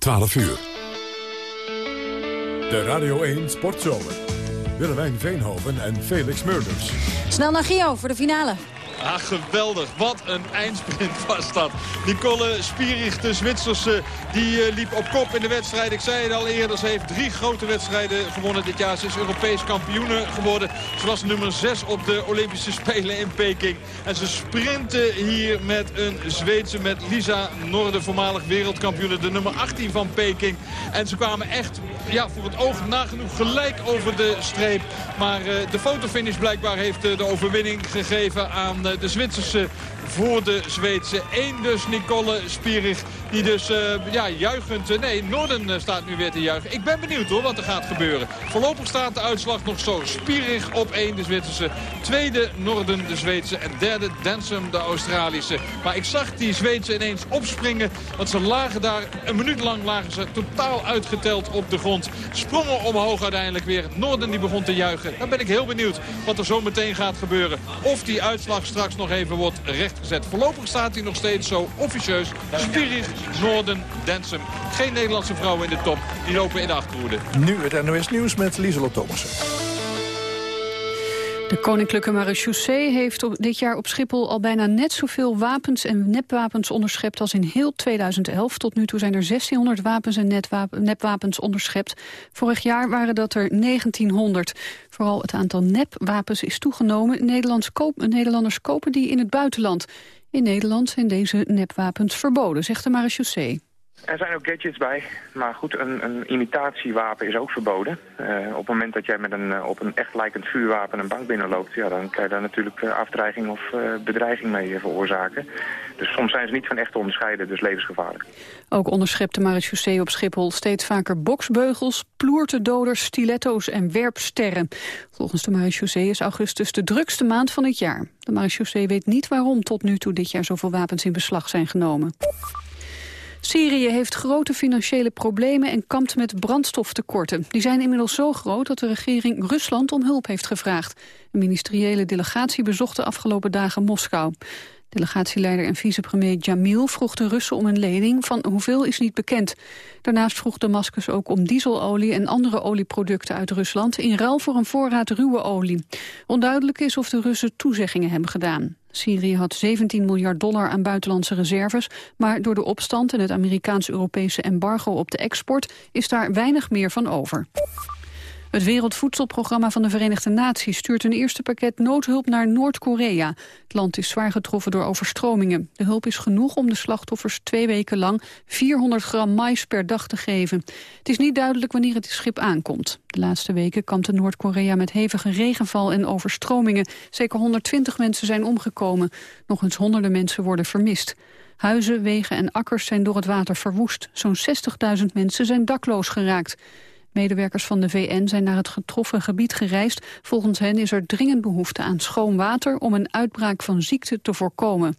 12 uur. De Radio 1 Sportzomer. Willemijn Veenhoven en Felix Murders. Snel naar Gio voor de finale. Ah, geweldig. Wat een eindsprint was dat. Nicole Spierig, de Zwitserse, die uh, liep op kop in de wedstrijd. Ik zei het al eerder, ze heeft drie grote wedstrijden gewonnen dit jaar. Ze is Europees kampioene geworden. Ze was nummer 6 op de Olympische Spelen in Peking. En ze sprinten hier met een Zweedse, met Lisa Norde, voormalig wereldkampioene. De nummer 18 van Peking. En ze kwamen echt ja, voor het oog nagenoeg gelijk over de streep. Maar uh, de fotofinish blijkbaar heeft uh, de overwinning gegeven aan de Zwitserse voor de Zweedse. Eén dus Nicole Spierig. Die dus uh, ja, juichend... Uh, nee, Noorden uh, staat nu weer te juichen. Ik ben benieuwd hoor wat er gaat gebeuren. Voorlopig staat de uitslag nog zo. Spierig op één de Zwitserse. Tweede Noorden de Zweedse. En derde Densum de Australische. Maar ik zag die Zweedse ineens opspringen. Want ze lagen daar, een minuut lang lagen ze totaal uitgeteld op de grond. Sprongen omhoog uiteindelijk weer. Noorden die begon te juichen. Dan ben ik heel benieuwd wat er zo meteen gaat gebeuren. Of die uitslag straks nog even wordt rechtgezet. Voorlopig staat hij nog steeds zo officieus. Spierig Noorden, Densum. Geen Nederlandse vrouwen in de top. Die lopen in de achterhoede. Nu het NOS Nieuws met Lieselot Thomassen. De Koninklijke Marechaussee heeft op dit jaar op Schiphol al bijna net zoveel wapens en nepwapens onderschept als in heel 2011. Tot nu toe zijn er 1600 wapens en nepwapens onderschept. Vorig jaar waren dat er 1900. Vooral het aantal nepwapens is toegenomen. Nederlanders kopen die in het buitenland. In Nederland zijn deze nepwapens verboden, zegt de marechaussee. Er zijn ook gadgets bij, maar goed, een, een imitatiewapen is ook verboden. Uh, op het moment dat jij met een, uh, op een echt lijkend vuurwapen een bank binnenloopt... Ja, dan kan je daar natuurlijk uh, afdreiging of bedreiging mee veroorzaken. Dus soms zijn ze niet van echt te onderscheiden, dus levensgevaarlijk. Ook onderschept de marechaussee op Schiphol steeds vaker boksbeugels... ploertedoders, stiletto's en werpsterren. Volgens de marechaussee is augustus de drukste maand van het jaar. De marechaussee weet niet waarom tot nu toe dit jaar zoveel wapens in beslag zijn genomen. Syrië heeft grote financiële problemen en kampt met brandstoftekorten. Die zijn inmiddels zo groot dat de regering Rusland om hulp heeft gevraagd. Een ministeriële delegatie bezocht de afgelopen dagen Moskou. Delegatieleider en vicepremier Jamil vroeg de Russen om een lening van hoeveel is niet bekend. Daarnaast vroeg Damascus ook om dieselolie en andere olieproducten uit Rusland in ruil voor een voorraad ruwe olie. Onduidelijk is of de Russen toezeggingen hebben gedaan. Syrië had 17 miljard dollar aan buitenlandse reserves, maar door de opstand en het Amerikaans-Europese embargo op de export is daar weinig meer van over. Het Wereldvoedselprogramma van de Verenigde Naties stuurt een eerste pakket noodhulp naar Noord-Korea. Het land is zwaar getroffen door overstromingen. De hulp is genoeg om de slachtoffers twee weken lang 400 gram mais per dag te geven. Het is niet duidelijk wanneer het schip aankomt. De laatste weken kampte Noord-Korea met hevige regenval en overstromingen. Zeker 120 mensen zijn omgekomen. Nog eens honderden mensen worden vermist. Huizen, wegen en akkers zijn door het water verwoest. Zo'n 60.000 mensen zijn dakloos geraakt. Medewerkers van de VN zijn naar het getroffen gebied gereisd. Volgens hen is er dringend behoefte aan schoon water om een uitbraak van ziekte te voorkomen.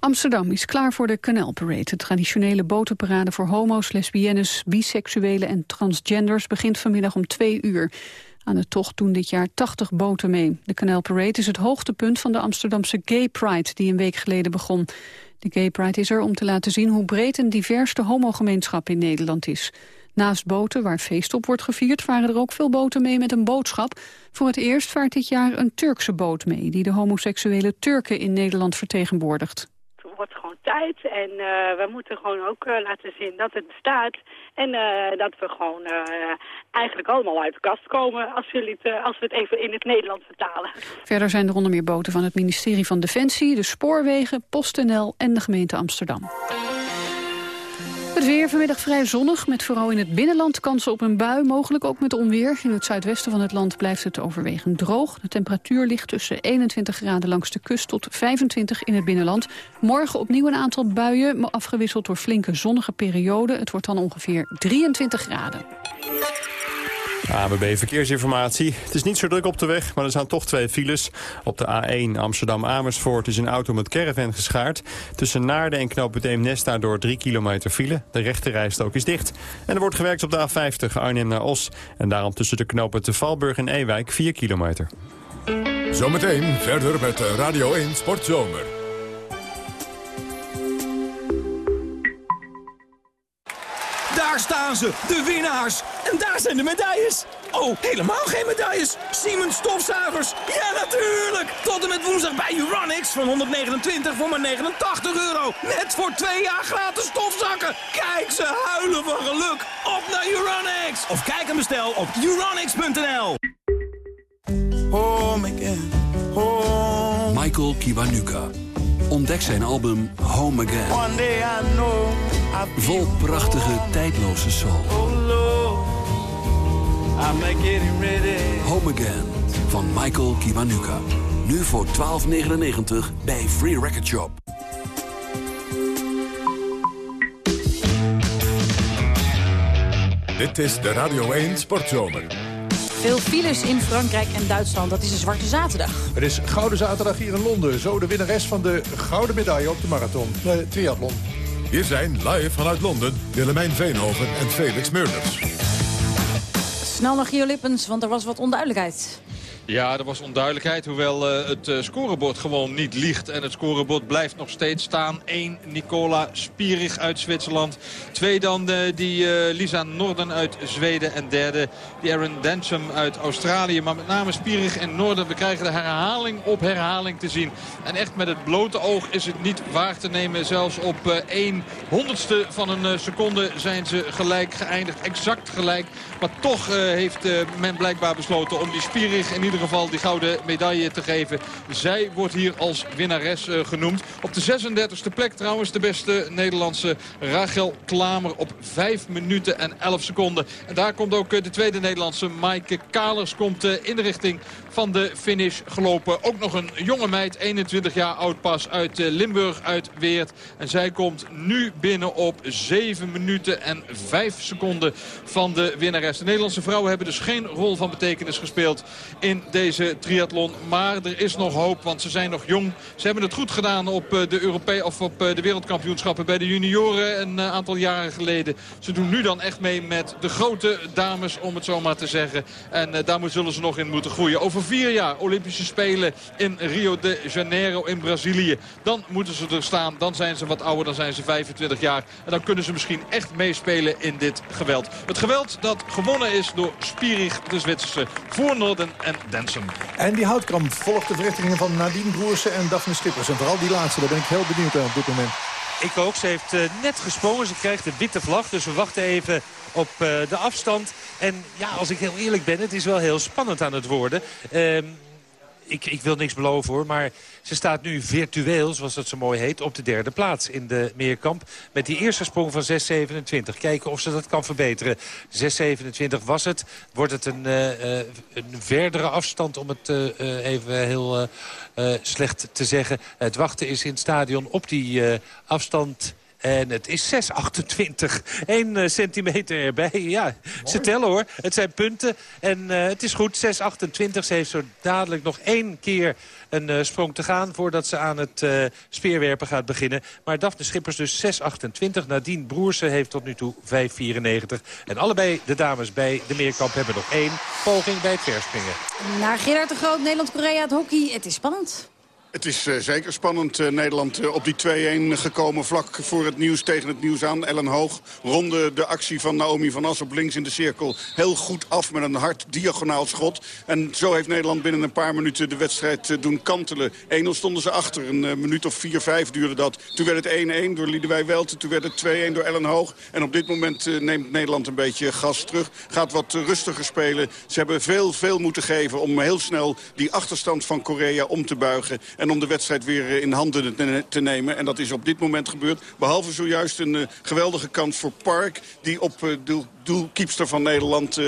Amsterdam is klaar voor de Canal Parade. De traditionele botenparade voor homo's, lesbiennes, biseksuelen en transgenders begint vanmiddag om twee uur. Aan de tocht doen dit jaar 80 boten mee. De Canal Parade is het hoogtepunt van de Amsterdamse Gay Pride die een week geleden begon. De Gay Pride is er om te laten zien hoe breed en divers de homogemeenschap in Nederland is. Naast boten waar feest op wordt gevierd... varen er ook veel boten mee met een boodschap. Voor het eerst vaart dit jaar een Turkse boot mee... die de homoseksuele Turken in Nederland vertegenwoordigt. Het wordt gewoon tijd en uh, we moeten gewoon ook uh, laten zien dat het bestaat. En uh, dat we gewoon eigenlijk allemaal uit de kast komen... Als, jullie het, als we het even in het Nederlands vertalen. Verder zijn er onder meer boten van het ministerie van Defensie... de Spoorwegen, PostNL en de gemeente Amsterdam. Het weer vanmiddag vrij zonnig, met vooral in het binnenland kansen op een bui, mogelijk ook met onweer. In het zuidwesten van het land blijft het overwegend droog. De temperatuur ligt tussen 21 graden langs de kust tot 25 in het binnenland. Morgen opnieuw een aantal buien, maar afgewisseld door flinke zonnige perioden. Het wordt dan ongeveer 23 graden. ABB Verkeersinformatie. Het is niet zo druk op de weg, maar er zijn toch twee files. Op de A1 Amsterdam-Amersfoort is een auto met caravan geschaard. Tussen Naarden en knooppunt Eemnes door 3 kilometer file. De rechterrijstrook is dicht. En er wordt gewerkt op de A50 Arnhem naar Os. En daarom tussen de knopen te Valburg en Ewijk 4 kilometer. Zometeen verder met Radio 1 Sportzomer. Daar staan ze, de winnaars. En daar zijn de medailles. Oh, helemaal geen medailles. Siemens stofzuigers. Ja, natuurlijk. Tot en met woensdag bij Uranix van 129 voor maar 89 euro. Net voor twee jaar gratis stofzakken. Kijk, ze huilen van geluk. Op naar Uranix. Of kijk en bestel op uranix.nl. Home again. Home. Michael Kiwanuka. Ontdek zijn album Home Again. One day I know Vol prachtige, tijdloze soul. Lord, I'm getting ready. Home Again van Michael Kiwanuka. Nu voor 12,99 bij Free Record Shop. Dit is de Radio 1 Sportzomer. Veel files in Frankrijk en Duitsland. Dat is een zwarte zaterdag. Het is Gouden Zaterdag hier in Londen. Zo de winnares van de gouden medaille op de marathon. Eh, triathlon. Hier zijn live vanuit Londen Willemijn Veenhoven en Felix Meurders. Snel naar Gio Lippens, want er was wat onduidelijkheid. Ja, er was onduidelijkheid, hoewel uh, het uh, scorebord gewoon niet liegt. En het scorebord blijft nog steeds staan. 1 Nicola Spierig uit Zwitserland. Twee dan uh, die Lisa Norden uit Zweden. En derde die Aaron Densham uit Australië. Maar met name Spierig en Norden. We krijgen de herhaling op herhaling te zien. En echt met het blote oog is het niet waar te nemen. Zelfs op 1 honderdste van een seconde zijn ze gelijk geëindigd. Exact gelijk. Maar toch heeft men blijkbaar besloten om die Spierig in ieder geval die gouden medaille te geven. Zij wordt hier als winnares uh, genoemd. Op de 36e plek trouwens de beste Nederlandse Rachel Klamer op 5 minuten en 11 seconden. En daar komt ook uh, de tweede Nederlandse Maaike Kalers komt uh, in de richting van de finish gelopen. Ook nog een jonge meid, 21 jaar oud pas, uit Limburg, uit Weert. En zij komt nu binnen op 7 minuten en 5 seconden van de winnares. De Nederlandse vrouwen hebben dus geen rol van betekenis gespeeld in deze triathlon. Maar er is nog hoop, want ze zijn nog jong. Ze hebben het goed gedaan op de, Europee of op de wereldkampioenschappen bij de junioren een aantal jaren geleden. Ze doen nu dan echt mee met de grote dames, om het zo maar te zeggen. En daar zullen ze nog in moeten groeien. Over vier jaar Olympische Spelen in Rio de Janeiro in Brazilië. Dan moeten ze er staan. Dan zijn ze wat ouder. Dan zijn ze 25 jaar. En dan kunnen ze misschien echt meespelen in dit geweld. Het geweld dat gewonnen is door Spierig, de Zwitserse, voor Norden en Densen. En die houtkamp volgt de verrichtingen van Nadine Broersen en Daphne Schippers. En vooral die laatste, daar ben ik heel benieuwd aan op dit moment. Ik ook. Ze heeft uh, net gesprongen. Ze krijgt de witte vlag. Dus we wachten even op uh, de afstand. En ja, als ik heel eerlijk ben, het is wel heel spannend aan het worden. Ik, ik, wil niks beloven hoor, maar ze staat nu virtueel, zoals dat zo mooi heet, op de derde plaats in de meerkamp. Met die eerste sprong van 6.27. Kijken of ze dat kan verbeteren. 6.27 was het. Wordt het een, uh, een verdere afstand om het uh, even heel slecht te zeggen. Het wachten is in het stadion op die afstand... En het is 6,28. 1 uh, centimeter erbij. Ja, ze tellen hoor. Het zijn punten. En uh, het is goed. 6,28. Ze heeft zo dadelijk nog één keer een uh, sprong te gaan... voordat ze aan het uh, speerwerpen gaat beginnen. Maar Daphne Schippers dus 6,28. Nadine Broersen heeft tot nu toe 5,94. En allebei de dames bij de meerkamp hebben nog één poging bij het verspringen. Naar Gerard de Groot, Nederland-Korea, het hockey. Het is spannend. Het is uh, zeker spannend. Uh, Nederland uh, op die 2-1 gekomen vlak voor het nieuws tegen het nieuws aan. Ellen Hoog ronde de actie van Naomi van As op links in de cirkel heel goed af met een hard diagonaal schot. En zo heeft Nederland binnen een paar minuten de wedstrijd doen kantelen. 1-0 stonden ze achter. Een minuut of 4-5 duurde dat. Toen werd het 1-1 door Liedewij Welten. Toen werd het 2-1 door Ellen Hoog. En op dit moment neemt Nederland een beetje gas terug. Gaat wat rustiger spelen. Ze hebben veel, veel moeten geven om heel snel die achterstand van Korea om te buigen. En om de wedstrijd weer eh, in handen te nemen. En dat is op dit moment gebeurd. Behalve zojuist een uh, geweldige kans voor Park. Die op uh, doel, doelkeepster van Nederland...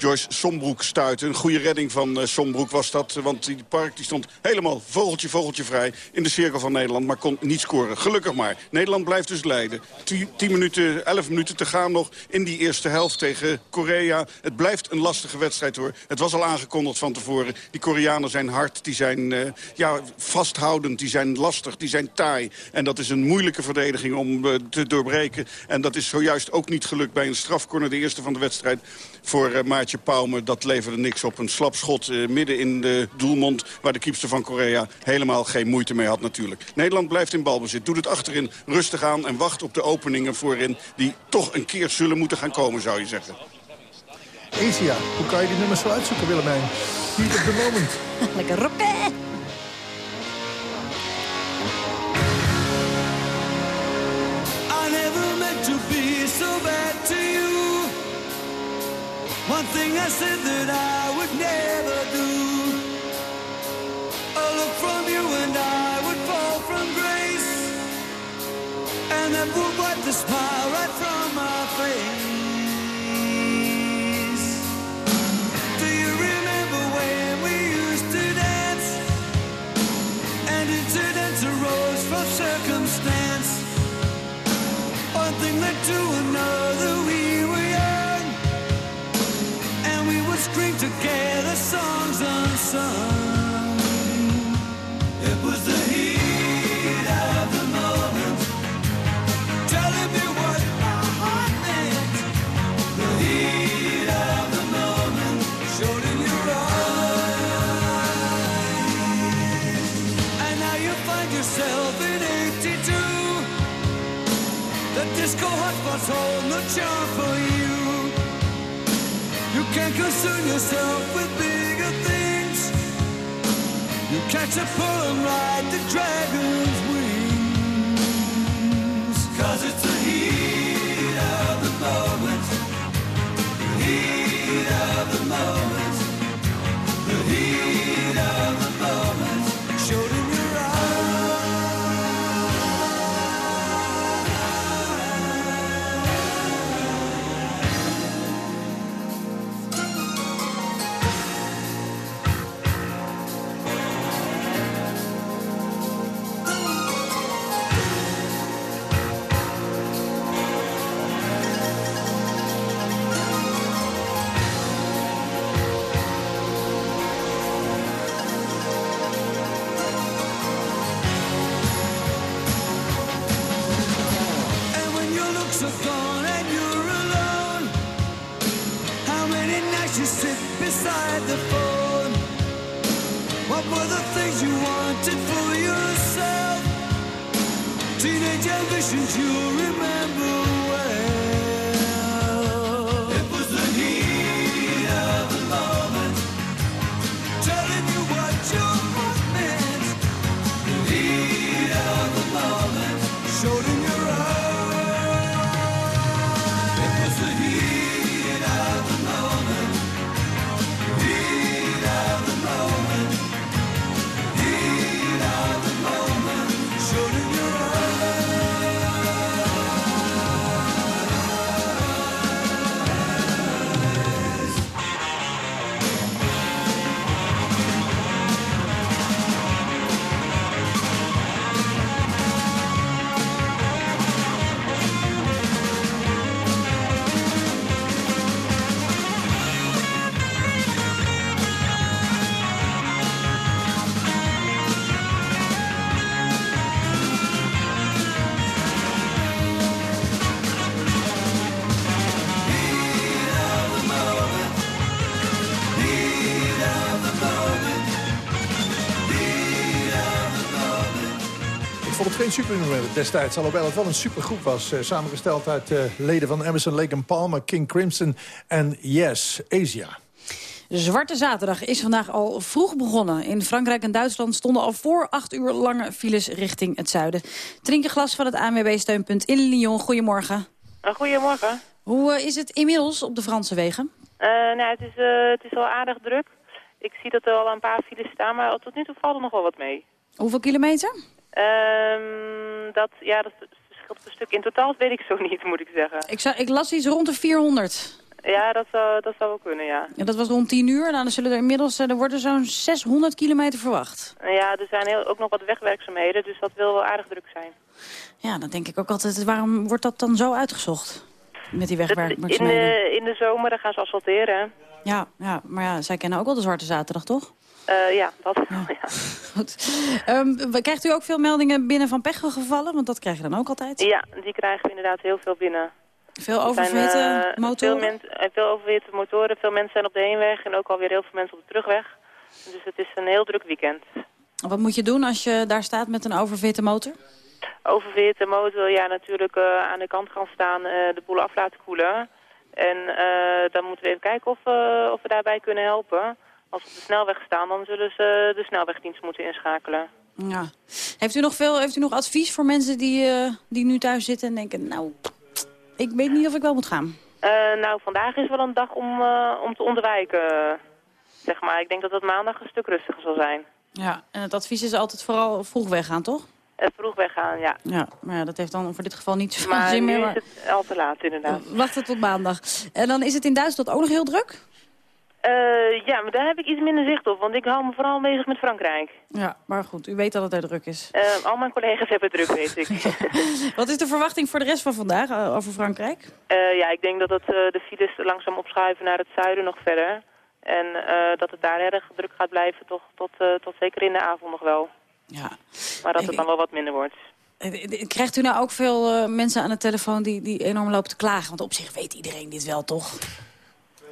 Joyce Sombroek stuiten. Een goede redding van uh, Sombroek was dat. Want die park die stond helemaal vogeltje, vogeltje vrij in de cirkel van Nederland. Maar kon niet scoren. Gelukkig maar. Nederland blijft dus leiden. 10 minuten, 11 minuten te gaan nog in die eerste helft tegen Korea. Het blijft een lastige wedstrijd hoor. Het was al aangekondigd van tevoren. Die Koreanen zijn hard, die zijn uh, ja, vasthoudend, die zijn lastig, die zijn taai. En dat is een moeilijke verdediging om te doorbreken. En dat is zojuist ook niet gelukt bij een strafcorner. De eerste van de wedstrijd voor uh, Maatje Naartje Pauwme, dat leverde niks op. Een slapschot uh, midden in de doelmond... waar de kiepster van Korea helemaal geen moeite mee had natuurlijk. Nederland blijft in balbezit, doet het achterin rustig aan... en wacht op de openingen voorin die toch een keer zullen moeten gaan komen, zou je zeggen. Asia, hoe kan je die nummers zo uitzoeken, Willemijn? Hier op de moment. Lekker rocken! One thing I said that I would never do. A look from you and I would fall from grace. And that would wipe the smile right from my face. Do you remember when we used to dance? And incidents arose from circumstance. One thing led to another. It was the heat of the moment, telling me what my heart meant. The heat of the moment showed in your eyes, and now you find yourself in '82. The disco charm for you. You can't concern yourself with bigger things. You catch a pull and ride the dragon's wings. Cause it's the heat of the moment. The heat of the moment. Were the things you wanted for yourself? Teenage ambitions you remember geen supernummer destijds, alhoewel het wel een supergroep was. eh, samengesteld uit eh, leden van Emerson, Lake and Palmer, King Crimson en Yes, Asia. Zwarte Zaterdag is vandaag al vroeg begonnen. In Frankrijk en Duitsland stonden al voor acht uur lange files richting het zuiden. Drink een glas van het ANWB-steunpunt in Lyon. Goedemorgen. Goedemorgen. Hoe eh, is het inmiddels op de Franse wegen? Eh, nou, het, is, eh, het is wel aardig druk. Ik zie dat er al een paar files staan, maar tot nu toe valt er nog wel wat mee. Hoeveel kilometer? Ehm, dat, ja, dat verschilt een stuk. In totaal weet ik zo niet, moet ik zeggen. Ik, zag, ik las iets rond de 400. Ja, dat zou, dat zou wel kunnen, ja. Ja, dat was rond 10 uur. Nou, dan zullen er inmiddels eh, er worden zo'n 600 kilometer verwacht. Ja, er zijn heel, ook nog wat wegwerkzaamheden, dus dat wil wel aardig druk zijn. Ja, dan denk ik ook altijd, waarom wordt dat dan zo uitgezocht? Met die In wegwerkzaamheden. de, in de zomer dan gaan ze asfalteren. Ja, ja, maar ja, zij kennen ook wel de Zwarte Zaterdag, toch? Eh, ja, dat wel, ja. Goed. Ehm, krijgt u ook veel meldingen binnen van pechgevallen? Want dat krijg je dan ook altijd. Ja, die krijgen we inderdaad heel veel binnen. Veel Er oververhitte eh, motoren? Veel, men- eh, veel oververhitte motoren. Veel mensen zijn op de heenweg en ook alweer heel veel mensen op de terugweg. Dus het is een heel druk weekend. Wat moet je doen als je daar staat met een oververhitte motor? Oververhitte motor, ja, natuurlijk aan de kant gaan staan, de boel af laten koelen. En dan moeten we even kijken of, of we daarbij kunnen helpen. Als we op de snelweg staan, dan zullen ze de snelwegdienst moeten inschakelen. Ja. Heeft u nog veel, heeft u nog advies voor mensen die, eh, die nu thuis zitten en denken... nou, ik weet niet of ik wel moet gaan? Eh, nou, vandaag is wel een dag om, eh, om te ontwijken, zeg maar. Ik denk dat het maandag een stuk rustiger zal zijn. Ja, en het advies is altijd vooral vroeg weggaan, toch? Vroeg weggaan, ja. Ja, maar ja, dat heeft dan voor dit geval niet zoveel Maar zin nu meer. is het al te laat, inderdaad. Wachten tot maandag. En dan is het in Duitsland ook nog heel druk? Eh, ja, maar daar heb ik iets minder zicht op, want ik hou me vooral bezig met Frankrijk. Ja, maar goed, u weet dat het er druk is. Eh, al mijn collega's hebben druk, weet ik. Wat is de verwachting voor de rest van vandaag eh, over Frankrijk? Ja, ik denk dat het, de files langzaam opschuiven naar het zuiden nog verder. En dat het daar erg druk gaat blijven toch, tot, tot zeker in de avond nog wel. Ja. Maar dat het dan wel wat minder wordt. Krijgt u nou ook veel mensen aan de telefoon die, die enorm lopen te klagen? Want op zich weet iedereen dit wel, toch?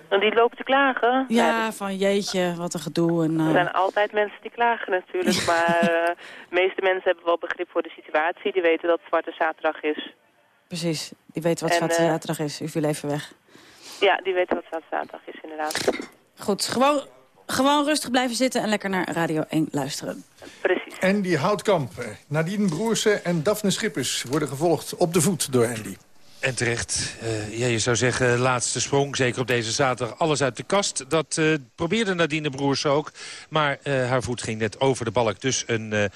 En die lopen te klagen? Ja, van jeetje, wat een gedoe. En, Er eh, zijn altijd mensen die klagen natuurlijk, maar eh, de meeste mensen hebben wel begrip voor de situatie. Die weten dat het Zwarte Zaterdag is. Precies, die weten wat En, Zwarte eh, Zaterdag is. U viel even weg. Ja, die weten wat Zwarte Zaterdag is inderdaad. Goed, gewoon, gewoon rustig blijven zitten en lekker naar Radio 1 luisteren. Precies. Andy Houtkamp, Nadine Broersen en Daphne Schippers worden gevolgd op de voet door Andy. En terecht, eh, ja, je zou zeggen, laatste sprong, zeker op deze zaterdag, alles uit de kast. Dat eh, probeerde Nadine Broers ook, maar eh, haar voet ging net over de balk. Dus een,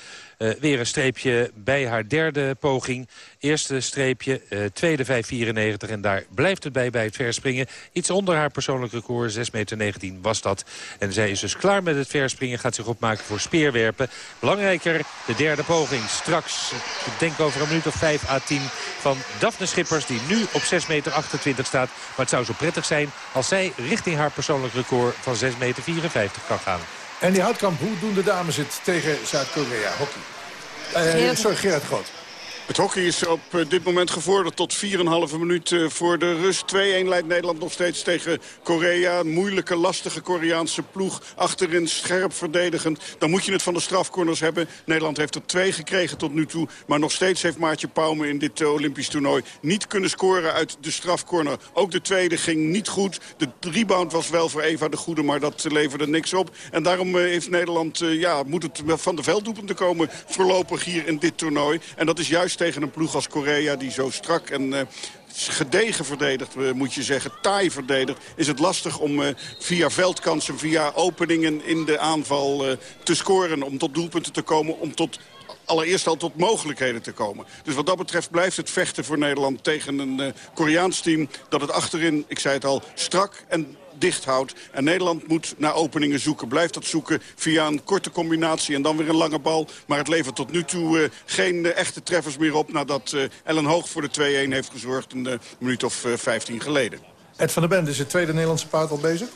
weer een streepje bij haar derde poging. Eerste streepje, eh, tweede 5,94 en daar blijft het bij bij het verspringen. Iets onder haar persoonlijk record, 6,19 meter was dat. En zij is dus klaar met het verspringen, gaat zich opmaken voor speerwerpen. Belangrijker, de derde poging. Straks, ik denk over een minuut of 5 à 10 van Daphne Schippers... die nu op 6,28 meter staat. Maar het zou zo prettig zijn als zij richting haar persoonlijk record van 6,54 meter kan gaan. Andy Houtkamp, hoe doen de dames het tegen Zuid-Korea? Hockey. Eh, sorry, Gerard Groot. Het hockey is op eh, dit moment gevorderd tot 4,5 minuut eh, voor de rust. 2-1 leidt Nederland nog steeds tegen Korea. Moeilijke, lastige Koreaanse ploeg. Achterin scherp verdedigend. Dan moet je het van de strafcorners hebben. Nederland heeft er twee gekregen tot nu toe. Maar nog steeds heeft Maartje Pauwme in dit eh, Olympisch toernooi niet kunnen scoren uit de strafcorner. Ook de tweede ging niet goed. De rebound was wel voor Eva de Goede, maar dat leverde niks op. En daarom heeft Nederland, ja, moet het van de velddoelpunten komen voorlopig hier in dit toernooi. En dat is juist tegen een ploeg als Korea die zo strak en... eh, gedegen verdedigd, eh, moet je zeggen, taai verdedigd... is het lastig om eh, via veldkansen, via openingen in de aanval te scoren... om tot doelpunten te komen, om tot allereerst al tot mogelijkheden te komen. Dus wat dat betreft blijft het vechten voor Nederland tegen een Koreaans team... dat het achterin, ik zei het al, strak en dicht houdt. En Nederland moet naar openingen zoeken. Blijft dat zoeken via een korte combinatie en dan weer een lange bal. Maar het levert tot nu toe eh, geen eh, echte treffers meer op... nadat eh, Ellen Hoog voor de 2-1 heeft gezorgd een minuut of eh, 15 geleden. Ed van der Bend is het tweede Nederlandse paard al bezig?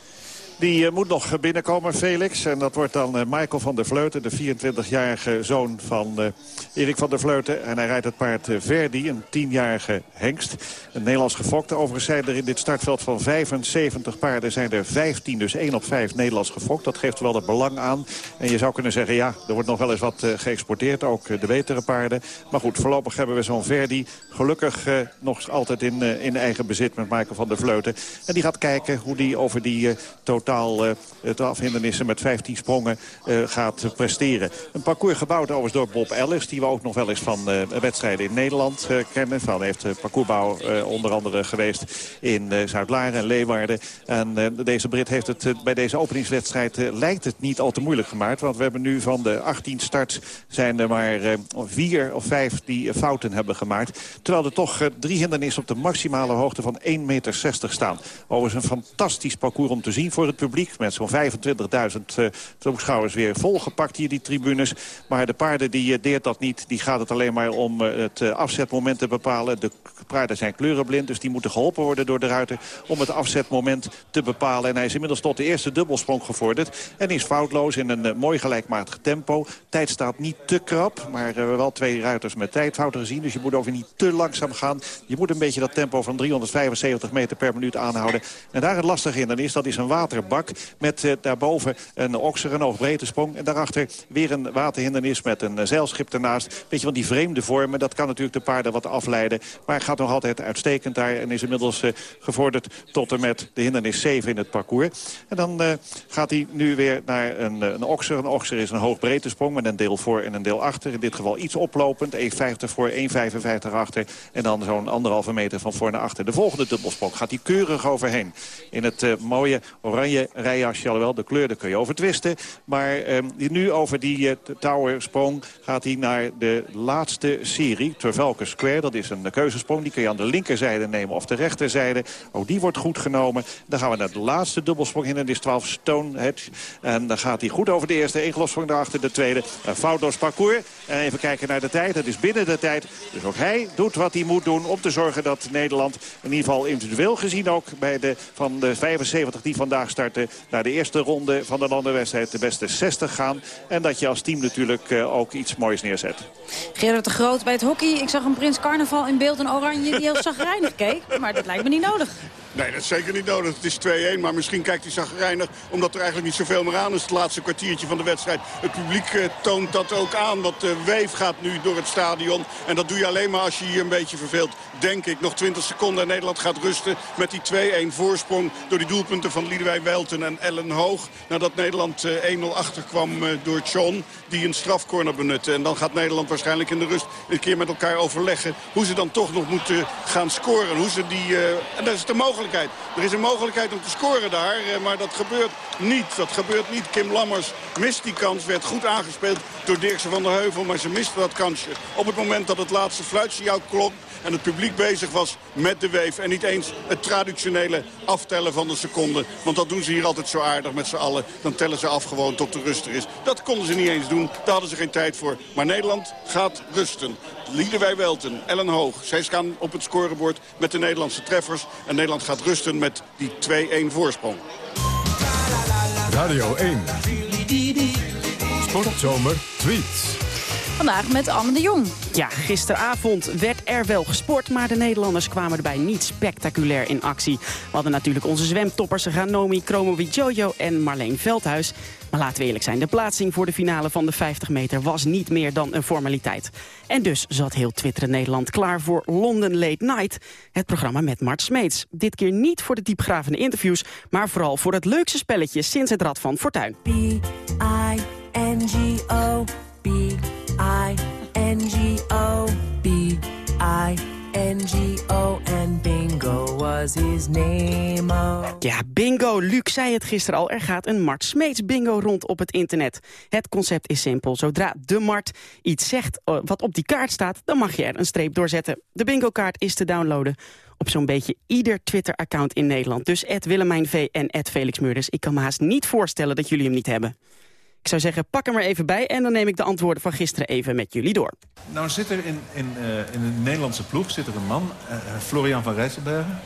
Die eh, moet nog binnenkomen, Felix. En dat wordt dan eh, Michael van der Vleuten, de 24-jarige zoon van eh, Erik van der Vleuten. En hij rijdt het paard Verdi, een 10-jarige hengst. Een Nederlands gefokte. Overigens zijn er in dit startveld van 75 paarden... zijn er 15, dus 1 op 5 Nederlands gefokt. Dat geeft wel het belang aan. En je zou kunnen zeggen, ja, er wordt nog wel eens wat geëxporteerd. Ook de betere paarden. Maar goed, voorlopig hebben we zo'n Verdi. Gelukkig nog altijd in, in eigen bezit met Michael van der Vleuten. En die gaat kijken hoe die over die eh, totaal eh, het afhindernissen met 15 sprongen eh, gaat presteren. Een parcours gebouwd overigens door Bob Ellis... die we ook nog wel eens van eh, wedstrijden in Nederland kennen. Van heeft parcoursbouw onder andere geweest in Zuid-Laren en Leeuwarden. En deze Brit heeft het bij deze openingswedstrijd... lijkt het niet al te moeilijk gemaakt. Want we hebben nu van de 18 starts zijn er maar vier of vijf die fouten hebben gemaakt. Terwijl er toch drie hindernissen op de maximale hoogte van 1,60 meter staan. Overigens een fantastisch parcours om te zien voor het publiek met zo'n 25.000 uh, toeschouwers weer volgepakt hier, die tribunes. Maar de paarden die uh, deert dat niet. Die gaat het alleen maar om uh, het afzetmoment te bepalen. De paarden zijn kleurenblind, dus die moeten geholpen worden door de ruiter... om het afzetmoment te bepalen. En hij is inmiddels tot de eerste dubbelsprong gevorderd. En is foutloos in een mooi gelijkmatig tempo. Tijd staat niet te krap, maar we hebben wel twee ruiters met tijdfouten gezien. Dus je moet over niet te langzaam gaan. Je moet een beetje dat tempo van 375 meter per minuut aanhouden. En daar het lastige in dan is, dat is een waterbak met uh, daarboven een okser, een oogbreedte sprong. En daarachter weer een waterhindernis met een uh, zeilschip ernaast. Beetje van die vreemde vormen, dat kan natuurlijk de paarden wat afleiden. Maar gaat nog altijd uitstekend daar en is inmiddels uh, gevorderd tot en met de hindernis 7 in het parcours. En dan gaat hij nu weer naar een, een okser. Een okser is een hoogbreedte sprong met een deel voor en een deel achter. In dit geval iets oplopend, 1,50 voor, 1,55 achter. En dan zo'n anderhalve meter van voor naar achter. De volgende dubbelsprong gaat hij keurig overheen. In het mooie oranje rijjasje, alhoewel de kleur, daar kun je over twisten. Maar uh, nu over die uh, towersprong gaat hij naar de laatste serie. Trafalgar Square, dat is een keuzesprong. Die kun je aan de linkerzijde nemen of de rechterzijde. Ook die wordt goed genomen. Dan gaan we naar de laatste dubbelsprong in. Dat is 12 Stonehenge. En dan gaat hij goed over de eerste. Eén gelofsprong daarachter de tweede. Een foutloos parcours. En even kijken naar de tijd. Dat is binnen de tijd. Dus ook hij doet wat hij moet doen om te zorgen dat Nederland in ieder geval individueel gezien ook bij de, van de 75 die vandaag starten naar de eerste ronde van de landenwedstrijd de beste 60 gaan. En dat je als team natuurlijk uh, ook iets moois neerzet. Gerard de Groot bij het hockey. Ik zag een Prins Carnaval in beeld en oranje die heel zagrijnig keek. Maar dat lijkt me niet nodig. Nee, dat is zeker niet nodig. Het is 2-1, maar misschien kijkt hij zagrijnig... omdat er eigenlijk niet zoveel meer aan is het laatste kwartiertje van de wedstrijd. Het publiek uh, toont dat ook aan, want de weef gaat nu door het stadion. En dat doe je alleen maar als je je een beetje verveelt, denk ik. Nog 20 seconden en Nederland gaat rusten met die 2-1 voorsprong... door die doelpunten van Liedewij Welten en Ellen Hoog. Nadat Nederland uh, 1-0 achterkwam uh, door John, die een strafcorner benutte. En dan gaat Nederland waarschijnlijk in de rust een keer met elkaar overleggen... hoe ze dan toch nog moeten gaan scoren. Hoe ze die, uh, en dat is de mogelijkheid er is een mogelijkheid om te scoren daar, eh, maar dat gebeurt niet. Dat gebeurt niet. Kim Lammers mist die kans, werd goed aangespeeld door Dirkse van der Heuvel, maar ze miste dat kansje. Op het moment dat het laatste fluitsignaal klonk en het publiek bezig was met de weef. En niet eens het traditionele aftellen van de seconden. Want dat doen ze hier altijd zo aardig met z'n allen. Dan tellen ze af gewoon tot de rust er is. Dat konden ze niet eens doen. Daar hadden ze geen tijd voor. Maar Nederland gaat rusten. Liedewij Welten, Ellen Hoog. Zij staan op het scorebord met de Nederlandse treffers. En Nederland gaat rusten met die 2-1 voorsprong. Radio 1. Sportzomer tweets. Vandaag met Anne de Jong. Ja, gisteravond werd er wel gesport, maar de Nederlanders kwamen erbij niet spectaculair in actie. We hadden natuurlijk onze zwemtoppers Ranomi, Jojo en Marleen Veldhuis. Maar laten we eerlijk zijn, de plaatsing voor de finale van de 50 meter was niet meer dan een formaliteit. En dus zat heel Twitter Nederland klaar voor London Late Night, het programma met Mart Smeets. Dit keer niet voor de diepgravende interviews, maar vooral voor het leukste spelletje sinds het Rad van Fortuin. B-I-N-G-O, was his name. Ja, bingo. Luc zei het gisteren al. Er gaat een Mart Smeets bingo rond op het internet. Het concept is simpel. Zodra de Mart iets zegt uh, wat op die kaart staat... dan mag je er een streep doorzetten. De bingo-kaart is te downloaden op zo'n beetje ieder Twitter-account in Nederland. Dus Willemijn V en Felix Murders. Ik kan me haast niet voorstellen dat jullie hem niet hebben. Ik zou zeggen, pak hem er even bij en dan neem ik de antwoorden van gisteren even met jullie door. Nou zit er in, in, uh, in de Nederlandse ploeg zit er een man, uh, Florian van Rijsselbergen.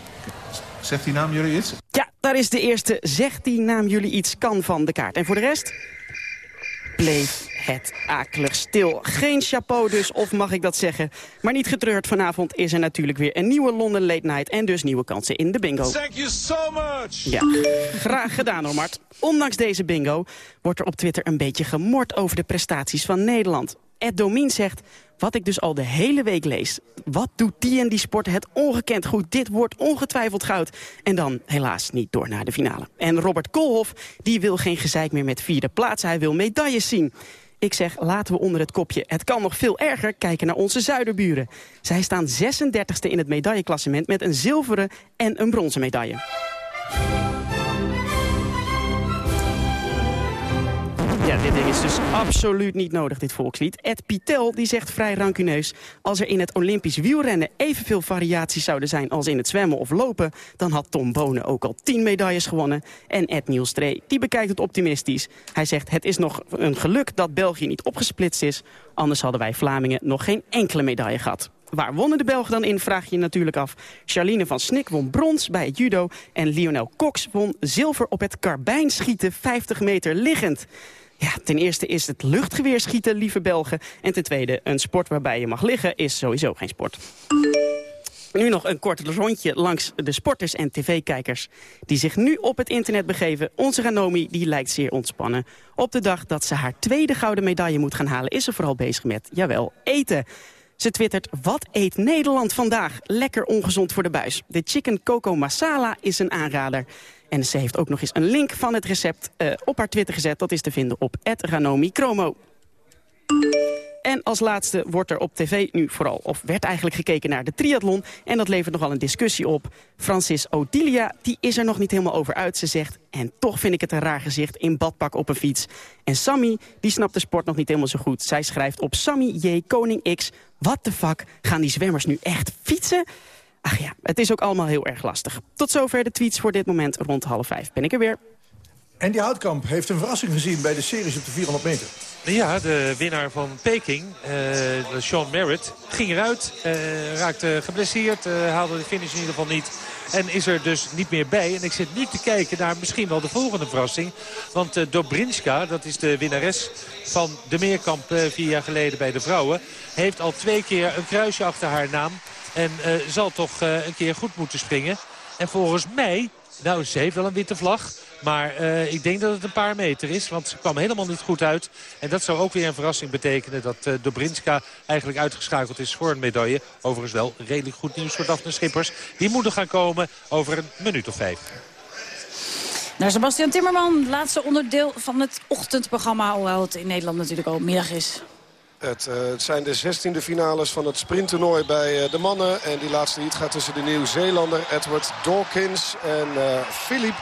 Zegt die naam jullie iets? Ja, daar is de eerste. Zegt die naam jullie iets kan van de kaart. En voor de rest bleef het akelig stil. Geen chapeau dus, of mag ik dat zeggen. Maar niet getreurd, vanavond is er natuurlijk weer een nieuwe London Late Night... en dus nieuwe kansen in de bingo. Thank you so much! Ja, graag gedaan hoor, Mart. Ondanks deze bingo wordt er op Twitter een beetje gemord over de prestaties van Nederland. Ed Domien zegt, wat ik dus al de hele week lees. Wat doet die en die sport het ongekend goed? Dit wordt ongetwijfeld goud. En dan helaas niet door naar de finale. En Robert Koolhof, die wil geen gezeik meer met vierde plaats. Hij wil medailles zien. Ik zeg, laten we onder het kopje het kan nog veel erger kijken naar onze zuiderburen. Zij staan 36e in het medailleklassement met een zilveren en een bronzen medaille. Ja, dit ding is dus absoluut niet nodig, dit volkslied. Ed Pitel die zegt vrij rancuneus... als er in het Olympisch wielrennen evenveel variaties zouden zijn... als in het zwemmen of lopen... dan had Tom Bonen ook al tien medailles gewonnen. En Ed Nielstree, die bekijkt het optimistisch. Hij zegt het is nog een geluk dat België niet opgesplitst is... anders hadden wij Vlamingen nog geen enkele medaille gehad. Waar wonnen de Belgen dan in, vraag je je natuurlijk af. Charline van Snik won brons bij het judo... en Lionel Cox won zilver op het karbijnschieten 50 meter liggend. Ja, ten eerste is het luchtgeweerschieten, lieve Belgen. En ten tweede, een sport waarbij je mag liggen is sowieso geen sport. Nu nog een kort rondje langs de sporters en tv-kijkers... die zich nu op het internet begeven. Onze Ranomi die lijkt zeer ontspannen. Op de dag dat ze haar tweede gouden medaille moet gaan halen... is ze vooral bezig met, jawel, eten. Ze twittert, wat eet Nederland vandaag? Lekker ongezond voor de buis. De chicken coco masala is een aanrader. En ze heeft ook nog eens een link van het recept uh, op haar Twitter gezet. Dat is te vinden op @ranomi_chromo. En als laatste wordt er op tv nu vooral, of werd eigenlijk gekeken naar de triathlon. En dat levert nogal een discussie op. Francis Odilia, die is er nog niet helemaal over uit. Ze zegt, en toch vind ik het een raar gezicht in badpak op een fiets. En Sammy, die snapt de sport nog niet helemaal zo goed. Zij schrijft op Sammy J. Koning X... What the fuck, gaan die zwemmers nu echt fietsen? Ach ja, het is ook allemaal heel erg lastig. Tot zover de tweets voor dit moment. Rond half vijf ben ik er weer. En die Houtkamp heeft een verrassing gezien bij de series op de 400 meter. Ja, de winnaar van Peking, uh, Sean Merritt, ging eruit. Uh, raakte geblesseerd, uh, haalde de finish in ieder geval niet. En is er dus niet meer bij. En ik zit nu te kijken naar misschien wel de volgende verrassing. Want uh, Dobrinska, dat is de winnares van de Meerkamp vier jaar geleden bij de vrouwen... heeft al twee keer een kruisje achter haar naam. En zal toch een keer goed moeten springen. En volgens mij, nou ze heeft wel een witte vlag... Maar uh, ik denk dat het een paar meter is. Want ze kwam helemaal niet goed uit. En dat zou ook weer een verrassing betekenen. Dat Dobrinska eigenlijk uitgeschakeld is voor een medaille. Overigens wel redelijk goed nieuws voor Daphne Schippers. Die moeten gaan komen over een minuut of vijf. Naar Sebastian Timmerman, laatste onderdeel van het ochtendprogramma. Hoewel het in Nederland natuurlijk al middag is. Het, uh, het, zijn de zestiende finales van het sprinttoernooi bij uh, de mannen. En die laatste heat gaat tussen de Nieuw-Zeelander Edward Dawkins en uh, Philippe,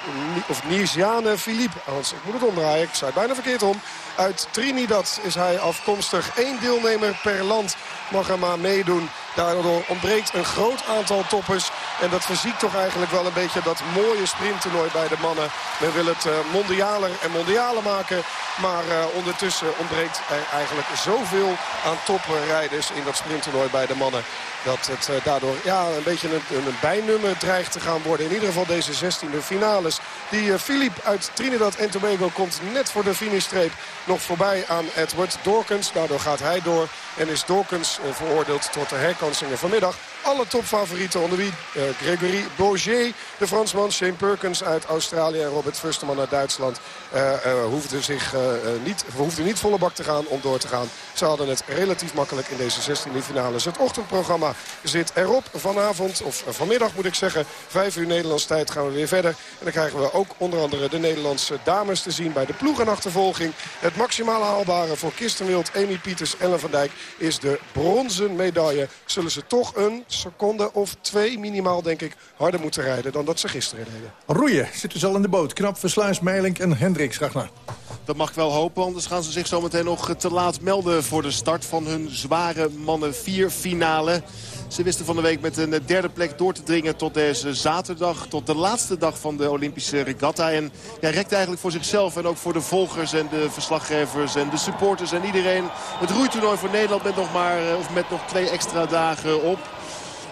of Nisiane Philippe. Hans, ik moet het omdraaien, ik zei het bijna verkeerd om. Uit Trinidad is hij afkomstig. Eén deelnemer per land mag er maar meedoen. Daardoor ontbreekt een groot aantal toppers. En dat verziekt toch eigenlijk wel een beetje dat mooie sprinttoernooi bij de mannen. Men wil het mondialer en mondialer maken. Maar ondertussen ontbreekt er eigenlijk zoveel aan toprijders in dat sprinttoernooi bij de mannen. Dat het uh, daardoor ja, een beetje een, een, bijnummer dreigt te gaan worden. In ieder geval deze 16e finales. Die Philippe uit Trinidad en Tobago komt net voor de finishstreep nog voorbij aan Edward Dawkins. Daardoor gaat hij door en is Dawkins veroordeeld tot de herkansingen vanmiddag. Alle topfavorieten onder wie uh, Gregory Bourget, de Fransman, Shane Perkins uit Australië en Robert Fusterman uit Duitsland uh, uh, hoefden, zich, niet, hoefden niet volle bak te gaan om door te gaan. Ze hadden het relatief makkelijk in deze 16e finales. Het ochtendprogramma zit erop vanavond, of vanmiddag moet ik zeggen. Vijf uur Nederlands tijd gaan we weer verder. En dan krijgen we ook onder andere de Nederlandse dames te zien bij de ploegenachtervolging. Het maximale haalbare voor Kistenwild, Amy Pieters, Ellen van Dijk is de bronzen medaille. Zullen ze toch een seconde of twee minimaal, denk ik, harder moeten rijden dan dat ze gisteren deden. Roeien zitten ze al in de boot. Knap, Versluis, Meilink en Hendricks. Ragnar. Dat mag ik wel hopen, anders gaan ze zich zometeen nog te laat melden... voor de start van hun zware mannen 4 finale. Ze wisten van de week met een derde plek door te dringen tot deze zaterdag. Tot de laatste dag van de Olympische regatta. En ja, rekte eigenlijk voor zichzelf en ook voor de volgers en de verslaggevers en de supporters en iedereen. Het roeitoernooi voor Nederland met nog, maar, of met nog twee extra dagen op.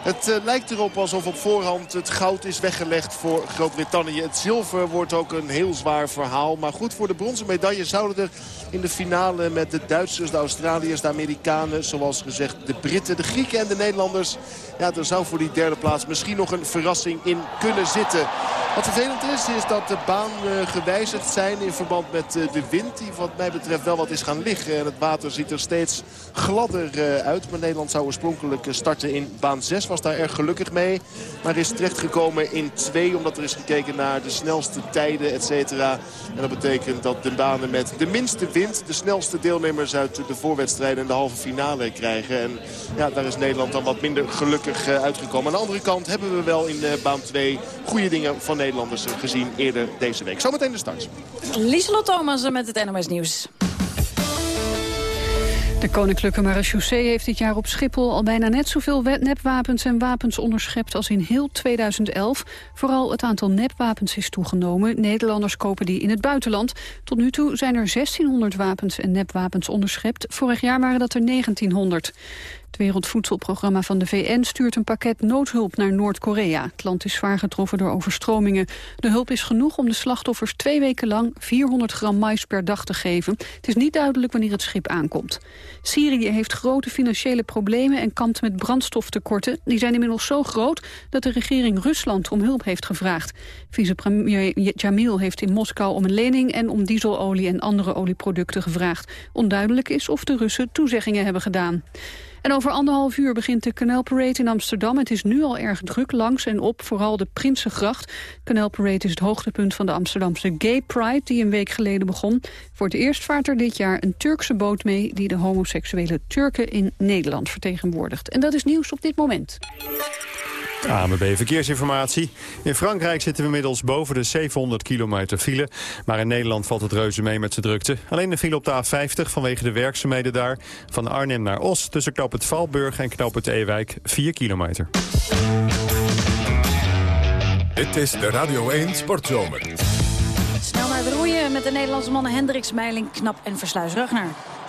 Het uh, lijkt erop alsof op voorhand het goud is weggelegd voor Groot-Brittannië. Het zilver wordt ook een heel zwaar verhaal. Maar goed, voor de bronzen medaille zouden er in de finale met de Duitsers, de Australiërs, de Amerikanen... zoals gezegd de Britten, de Grieken en de Nederlanders... ja, er zou voor die derde plaats misschien nog een verrassing in kunnen zitten. Wat vervelend is, is dat de baan uh, gewijzigd zijn in verband met uh, de wind... die wat mij betreft wel wat is gaan liggen. En het water ziet er steeds gladder uit. Maar Nederland zou oorspronkelijk starten in baan 6 was daar erg gelukkig mee. Maar is terechtgekomen in twee. Omdat er is gekeken naar de snelste tijden, et cetera. En dat betekent dat de banen met de minste wind... de snelste deelnemers uit de voorwedstrijden en de halve finale krijgen. En ja, daar is Nederland dan wat minder gelukkig eh, uitgekomen. Aan de andere kant hebben we wel in baan 2 goede dingen van Nederlanders gezien eerder deze week. Zometeen de start. Lieselot Thomas met het NOS Nieuws. De Koninklijke Marechaussee heeft dit jaar op Schiphol al bijna net zoveel nepwapens en wapens onderschept als in heel 2011. Vooral het aantal nepwapens is toegenomen. Nederlanders kopen die in het buitenland. Tot nu toe zijn er 1600 wapens en nepwapens onderschept. Vorig jaar waren dat er 1900. Het Wereldvoedselprogramma van de VN stuurt een pakket noodhulp naar Noord-Korea. Het land is zwaar getroffen door overstromingen. De hulp is genoeg om de slachtoffers twee weken lang 400 gram mais per dag te geven. Het is niet duidelijk wanneer het schip aankomt. Syrië heeft grote financiële problemen en kampt met brandstoftekorten. Die zijn inmiddels zo groot dat de regering Rusland om hulp heeft gevraagd. Vicepremier Jamil heeft in Moskou om een lening en om dieselolie en andere olieproducten gevraagd. Onduidelijk is of de Russen toezeggingen hebben gedaan. En over anderhalf uur begint de Canal Parade in Amsterdam. Het is nu al erg druk langs en op, vooral de Prinsengracht. Canal Parade is het hoogtepunt van de Amsterdamse Gay Pride... die een week geleden begon. Voor het eerst vaart er dit jaar een Turkse boot mee... die de homoseksuele Turken in Nederland vertegenwoordigt. En dat is nieuws op dit moment. AMB Verkeersinformatie. In Frankrijk zitten we inmiddels boven de 700 kilometer file. Maar in Nederland valt het reuze mee met zijn drukte. Alleen de file op de A50 vanwege de werkzaamheden daar. Van Arnhem naar Os tussen knoop het Valburg en knoop het Ewijk 4 kilometer. Dit is de Radio 1 Sportzomer. Snel naar het roeien met de Nederlandse mannen Hendricks, Meiling, Knap en Versluis Ragnar.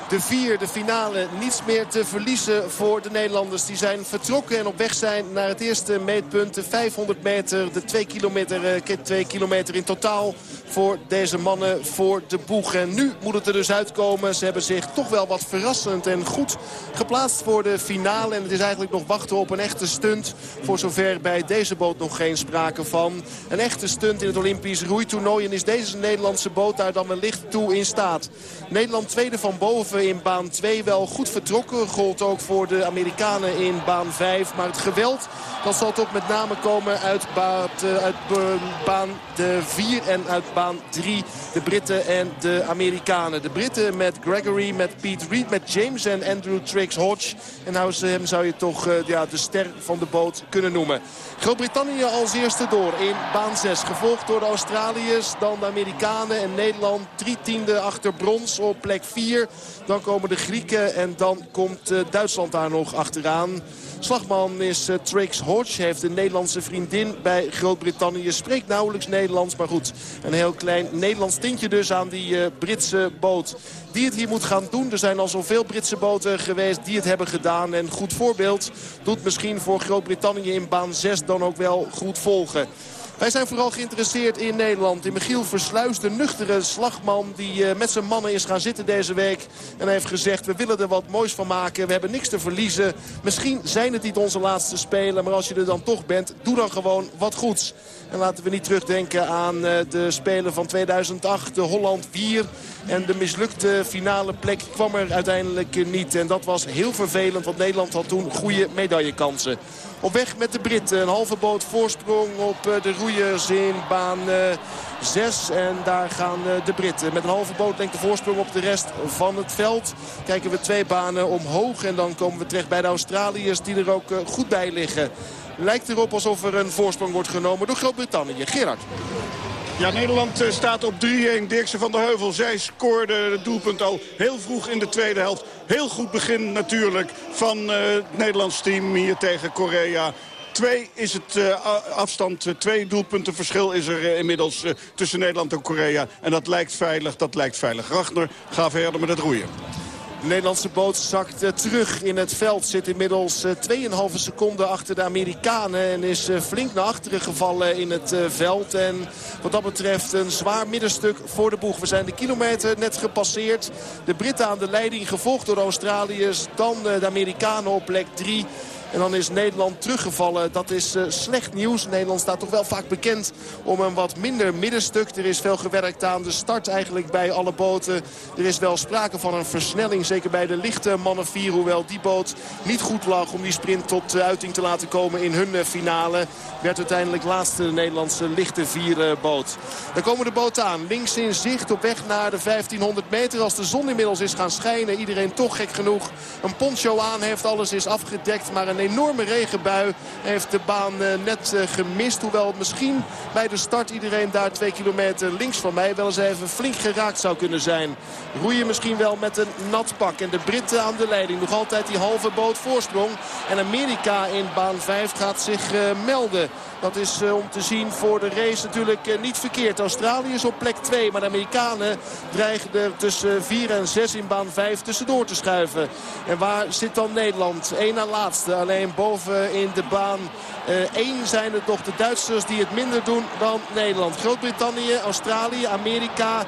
De vier, de finale, niets meer te verliezen voor de Nederlanders. Die zijn vertrokken en op weg zijn naar het eerste meetpunt. De 500 meter, de 2 kilometer, 2 eh, kilometer in totaal voor deze mannen voor de boeg. En nu moet het er dus uitkomen. Ze hebben zich toch wel wat verrassend en goed geplaatst voor de finale. En het is eigenlijk nog wachten op een echte stunt. Voor zover bij deze boot nog geen sprake van. Een echte stunt in het Olympisch roeitoernooi. En is deze Nederlandse boot daar dan wellicht toe in staat. Nederland tweede van boven in baan 2 wel goed vertrokken. Gold ook voor de Amerikanen in baan 5. Maar het geweld dat zal toch met name komen uit, baan, uit baan de 4 en uit baan 3. De Britten en de Amerikanen. De Britten met Gregory, met Pete Reed, met James en Andrew Triggs Hodge. En nou hem zou je toch uh, ja, de ster van de boot kunnen noemen. Groot-Brittannië als eerste door in baan 6. Gevolgd door de Australiërs, dan de Amerikanen en Nederland. Drie tiende achter brons op plek 4. Dan komen de Grieken en dan komt uh, Duitsland daar nog achteraan. Slagman is uh, Trix Hodge. Heeft een Nederlandse vriendin bij Groot-Brittannië. Spreekt nauwelijks Nederlands. Maar goed, een heel klein Nederlands tintje dus aan die uh, Britse boot. Die het hier moet gaan doen. Er zijn al zoveel Britse boten geweest die het hebben gedaan. En goed voorbeeld doet misschien voor Groot-Brittannië in baan 6 dan ook wel goed volgen. Wij zijn vooral geïnteresseerd in Nederland. In Michiel Versluis, de nuchtere slagman die uh, met zijn mannen is gaan zitten deze week. En hij heeft gezegd, we willen er wat moois van maken. We hebben niks te verliezen. Misschien zijn het niet onze laatste spelen. Maar als je er dan toch bent, doe dan gewoon wat goeds. En laten we niet terugdenken aan uh, de Spelen van 2008, de Holland 4. En de mislukte finale plek kwam er uiteindelijk niet. En dat was heel vervelend, want Nederland had toen goede medaillekansen. Op weg met de Britten. Een halve boot voorsprong op eh, de roeiers in baan 6. Eh, en daar gaan eh, de Britten met een halve boot de voorsprong op de rest van het veld. Kijken we twee banen omhoog. En dan komen we terecht bij de Australiërs die er ook goed bij liggen. Lijkt erop alsof er een voorsprong wordt genomen door Groot-Brittannië. Gerard. Ja, Nederland staat op 3-1. Dirkse van der Heuvel, zij scoorde het doelpunt al heel vroeg in de tweede helft. Heel goed begin natuurlijk van uh, het Nederlands team hier tegen Korea. Twee is het uh, afstand, twee doelpunten verschil is er inmiddels tussen Nederland en Korea. En dat lijkt veilig, dat lijkt veilig. Ragnar, ga verder met het roeien. De Nederlandse boot zakt uh, terug in het veld. Zit inmiddels uh, 2,5 seconden achter de Amerikanen. En is uh, flink naar achteren gevallen in het veld. En wat dat betreft een zwaar middenstuk voor de boeg. We zijn de kilometer net gepasseerd. De Britten aan de leiding gevolgd door de Australiërs. Dan de Amerikanen op plek 3. En dan is Nederland teruggevallen. Dat is uh, slecht nieuws. Nederland staat toch wel vaak bekend om een wat minder middenstuk. Er is veel gewerkt aan de start eigenlijk bij alle boten. Er is wel sprake van een versnelling. Zeker bij de lichte mannen 4. Hoewel die boot niet goed lag om die sprint tot uiting te laten komen in hun uh, finale. Werd uiteindelijk laatste Nederlandse lichte 4 boot. Dan komen de boten aan. Links in zicht op weg naar de 1500 meter. Als de zon inmiddels is gaan schijnen. Iedereen toch gek genoeg een poncho aan heeft. Alles is afgedekt. Maar een enorme regenbui heeft de baan uh, net uh, gemist. Hoewel misschien bij de start iedereen daar twee kilometer links van mij wel eens even flink geraakt zou kunnen zijn. Roeien misschien wel met een nat pak. En de Britten aan de leiding. Nog altijd die halve boot voorsprong. En Amerika in baan 5 gaat zich uh, melden. Dat is om te zien voor de race natuurlijk niet verkeerd. Australië is op plek 2, maar de Amerikanen dreigen er tussen 4 en 6 in baan 5 tussendoor te schuiven. En waar zit dan Nederland? Eén na laatste, alleen boven in de baan Eén uh, zijn het toch de Duitsers die het minder doen dan Nederland. Groot-Brittannië, Australië, Amerika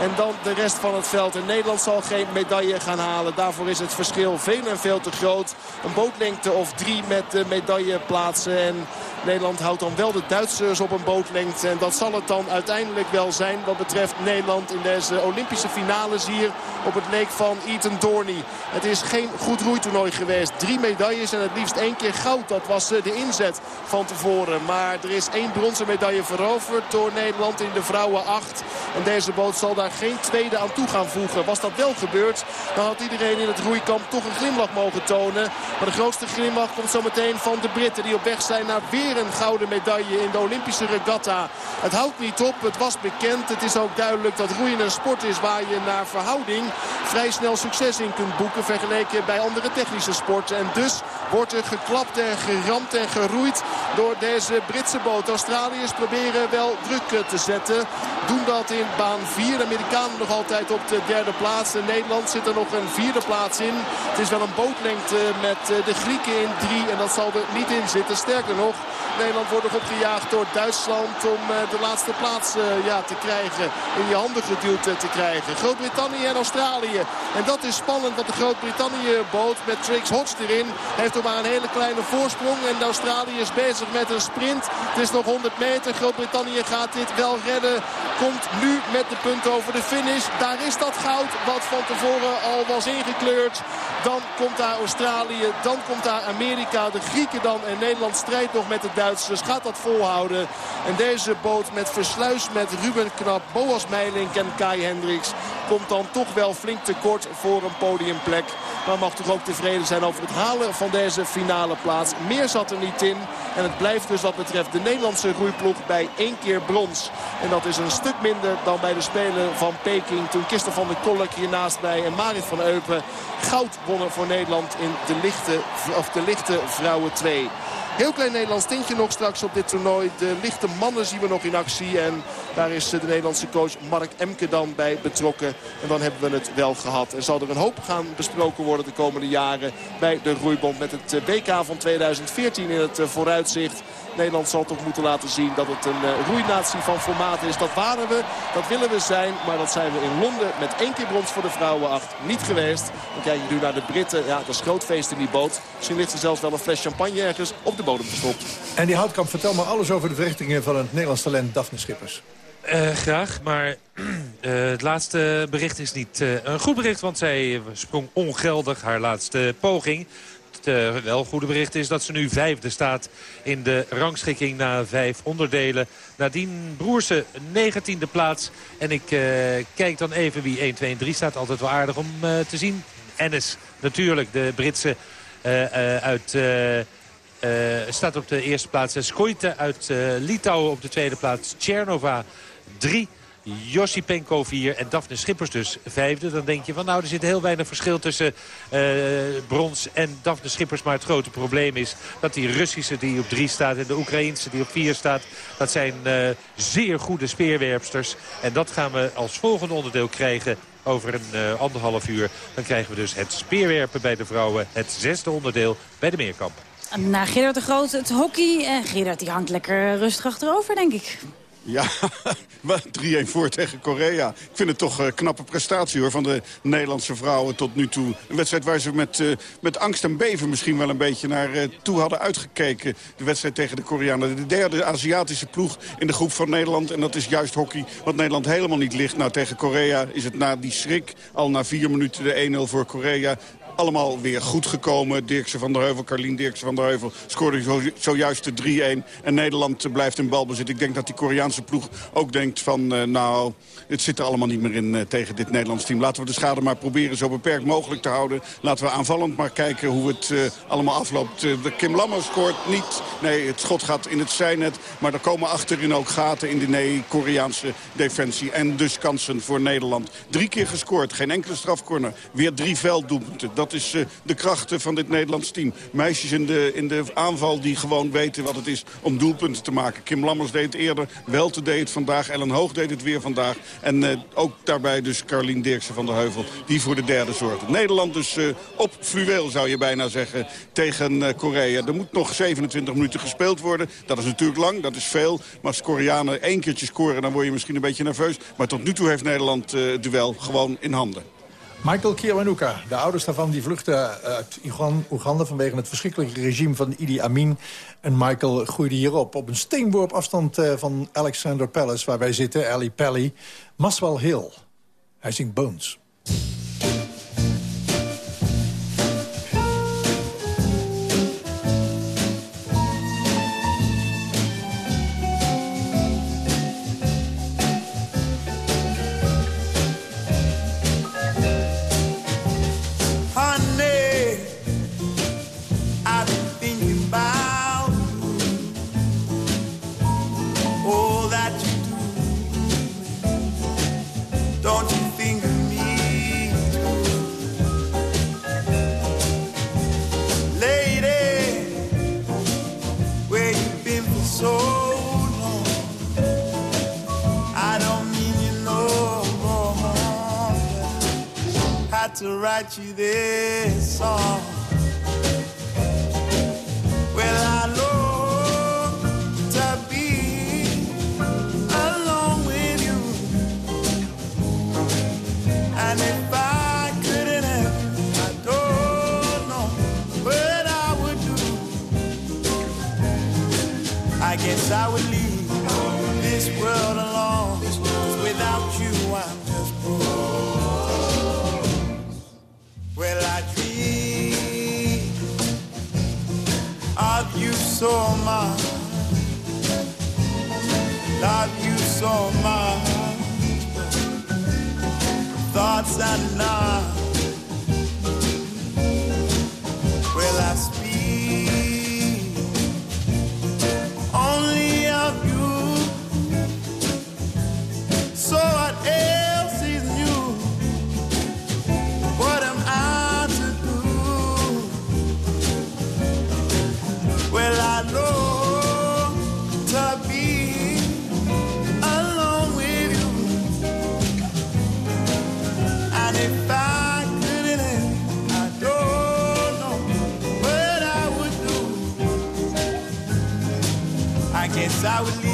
en dan de rest van het veld. En Nederland zal geen medaille gaan halen. Daarvoor is het verschil veel en veel te groot. Een bootlengte of drie met de medailleplaatsen. En Nederland houdt dan wel de Duitsers op een bootlengte. En dat zal het dan uiteindelijk wel zijn wat betreft Nederland in deze Olympische finales hier op het leek van Ethan Dorney. Het is geen goed roeitoernooi geweest. Drie medailles en het liefst één keer goud. Dat was de inzet van tevoren. Maar er is één bronzen medaille veroverd door Nederland in de vrouwen 8. En deze boot zal daar geen tweede aan toe gaan voegen. Was dat wel gebeurd, dan had iedereen in het roeikamp toch een glimlach mogen tonen. Maar de grootste glimlach komt zometeen van de Britten die op weg zijn naar weer een gouden medaille in de Olympische regatta. Het houdt niet op, het was bekend. Het is ook duidelijk dat roeien een sport is waar je naar verhouding vrij snel succes in kunt boeken. Vergeleken bij andere technische sporten. En dus wordt er geklapt en geramd en geroeid door deze Britse boot. Australiërs proberen wel druk te zetten. Doen dat in baan 4. De Amerikanen nog altijd op de derde plaats. Nederland zit er nog een vierde plaats in. Het is wel een bootlengte met de Grieken in drie. En dat zal er niet in zitten. Sterker nog, Nederland wordt nog opgejaagd door Duitsland om de laatste plaats ja, te krijgen. In je handen geduwd te krijgen. Groot-Brittannië en Australië. En dat is spannend, want de Groot-Brittannië boot met Trix Hodge erin heeft nog maar een hele kleine voorsprong. En Australië is bezig met een sprint. Het is nog 100 meter. Groot-Brittannië gaat dit wel redden. Komt nu met de punt over de finish. Daar is dat goud wat van tevoren al was ingekleurd. Dan komt daar Australië, dan komt daar Amerika, de Grieken dan. En Nederland strijdt nog met de Duitsers. Gaat dat volhouden. En deze boot met Versluis, met Ruben Knap, Boas Meilink en Kai Hendricks... komt dan toch wel flink tekort voor een podiumplek. Maar mag toch ook tevreden zijn over het halen van deze finale plaats. Meer zat er niet in. En het blijft dus wat betreft de Nederlandse roeiploeg bij één keer brons. En dat is een stuk minder dan bij de Spelen van Peking. Toen Kister van der Kolk hiernaast bij en Marit van Eupen goud wonnen voor Nederland in de lichte, of de lichte vrouwen 2. Heel klein Nederlands tintje nog straks op dit toernooi. De lichte mannen zien we nog in actie. En daar is de Nederlandse coach Mark Emke dan bij betrokken. En dan hebben we het wel gehad. Er zal er een hoop gaan besproken worden de komende jaren bij de roeibond. Met het WK van 2014 in het vooruitzicht. Nederland zal toch moeten laten zien dat het een uh, roeinatie van formaat is. Dat waren we, dat willen we zijn. Maar dat zijn we in Londen met één keer brons voor de vrouwen acht niet geweest. Dan kijk je nu naar de Britten. Ja, dat is groot feest in die boot. Misschien ligt er zelfs wel een fles champagne ergens op de bodem gestopt. En die Houtkamp, vertel maar alles over de verrichtingen van het Nederlands talent Daphne Schippers. Uh, graag, maar uh, het laatste bericht is niet uh, een goed bericht... want zij sprong ongeldig haar laatste poging. Het wel goede bericht is dat ze nu vijfde staat in de rangschikking na vijf onderdelen. Nadien Broersen negentiende plaats. En ik kijk dan even wie 1, 2 en 3 staat. Altijd wel aardig om te zien. Ennis natuurlijk, de Britse uit... Staat op de eerste plaats. Skoite uit uh, Litouwen op de tweede plaats. Tchernova 3. Josipenko 4 en Daphne Schippers dus vijfde. Dan denk je van nou er zit heel weinig verschil tussen uh, Brons en Daphne Schippers. Maar het grote probleem is dat die Russische die op 3 staat en de Oekraïnse die op 4 staat. Dat zijn uh, zeer goede speerwerpsters. En dat gaan we als volgende onderdeel krijgen over een uh, anderhalf uur. Dan krijgen we dus het speerwerpen bij de vrouwen. Het zesde onderdeel bij de meerkamp. Na Gerard de Groot het hockey. En Gerard die hangt lekker rustig achterover, denk ik. Ja, 3-1 voor tegen Korea. Ik vind het toch een knappe prestatie hoor, van de Nederlandse vrouwen tot nu toe. Een wedstrijd waar ze met, uh, met angst en beven misschien wel een beetje naar uh, toe hadden uitgekeken. De wedstrijd tegen de Koreanen. De derde Aziatische ploeg in de groep van Nederland. En dat is juist hockey, wat Nederland helemaal niet ligt. Nou, tegen Korea is het na die schrik al na vier minuten de 1-0 voor Korea allemaal weer goed gekomen. Dirkse van der Heuvel, Carlien Dirkse van der Heuvel scoorde zo, zojuist de 3-1. En Nederland blijft in balbezit. Ik denk dat die Koreaanse ploeg ook denkt van... Uh, nou, het zit er allemaal niet meer in uh, tegen dit Nederlands team. Laten we de schade maar proberen zo beperkt mogelijk te houden. Laten we aanvallend maar kijken hoe het allemaal afloopt. de Kim Lammer scoort niet. Nee, het schot gaat in het zijnet. Maar er komen achterin ook gaten in de nee Koreaanse defensie. En dus kansen voor Nederland. Drie keer gescoord, geen enkele strafcorner. Weer drie velddoelpunten. Is uh, de krachten van dit Nederlands team. Meisjes in de, in de aanval die gewoon weten wat het is om doelpunten te maken. Kim Lammers deed het eerder, Welte deed het vandaag, Ellen Hoog deed het weer vandaag. En uh, ook daarbij dus Carlien Dirksen van der Heuvel, die voor de derde zorgde. Nederland dus uh, op fluweel zou je bijna zeggen tegen Korea. Er moet nog 27 minuten gespeeld worden. Dat is natuurlijk lang, dat is veel. Maar als Koreanen één keertje scoren, dan word je misschien een beetje nerveus. Maar tot nu toe heeft Nederland het duel gewoon in handen. Michael Kiwanuka, de ouders daarvan, die vluchten uit Oeganda... vanwege het verschrikkelijke regime van Idi Amin. En Michael groeide hierop, op een steenworp afstand van Alexander Palace... waar wij zitten, Ali Pally, Maswell Hill. Hij zingt Bones. So much. Thoughts are not. I guess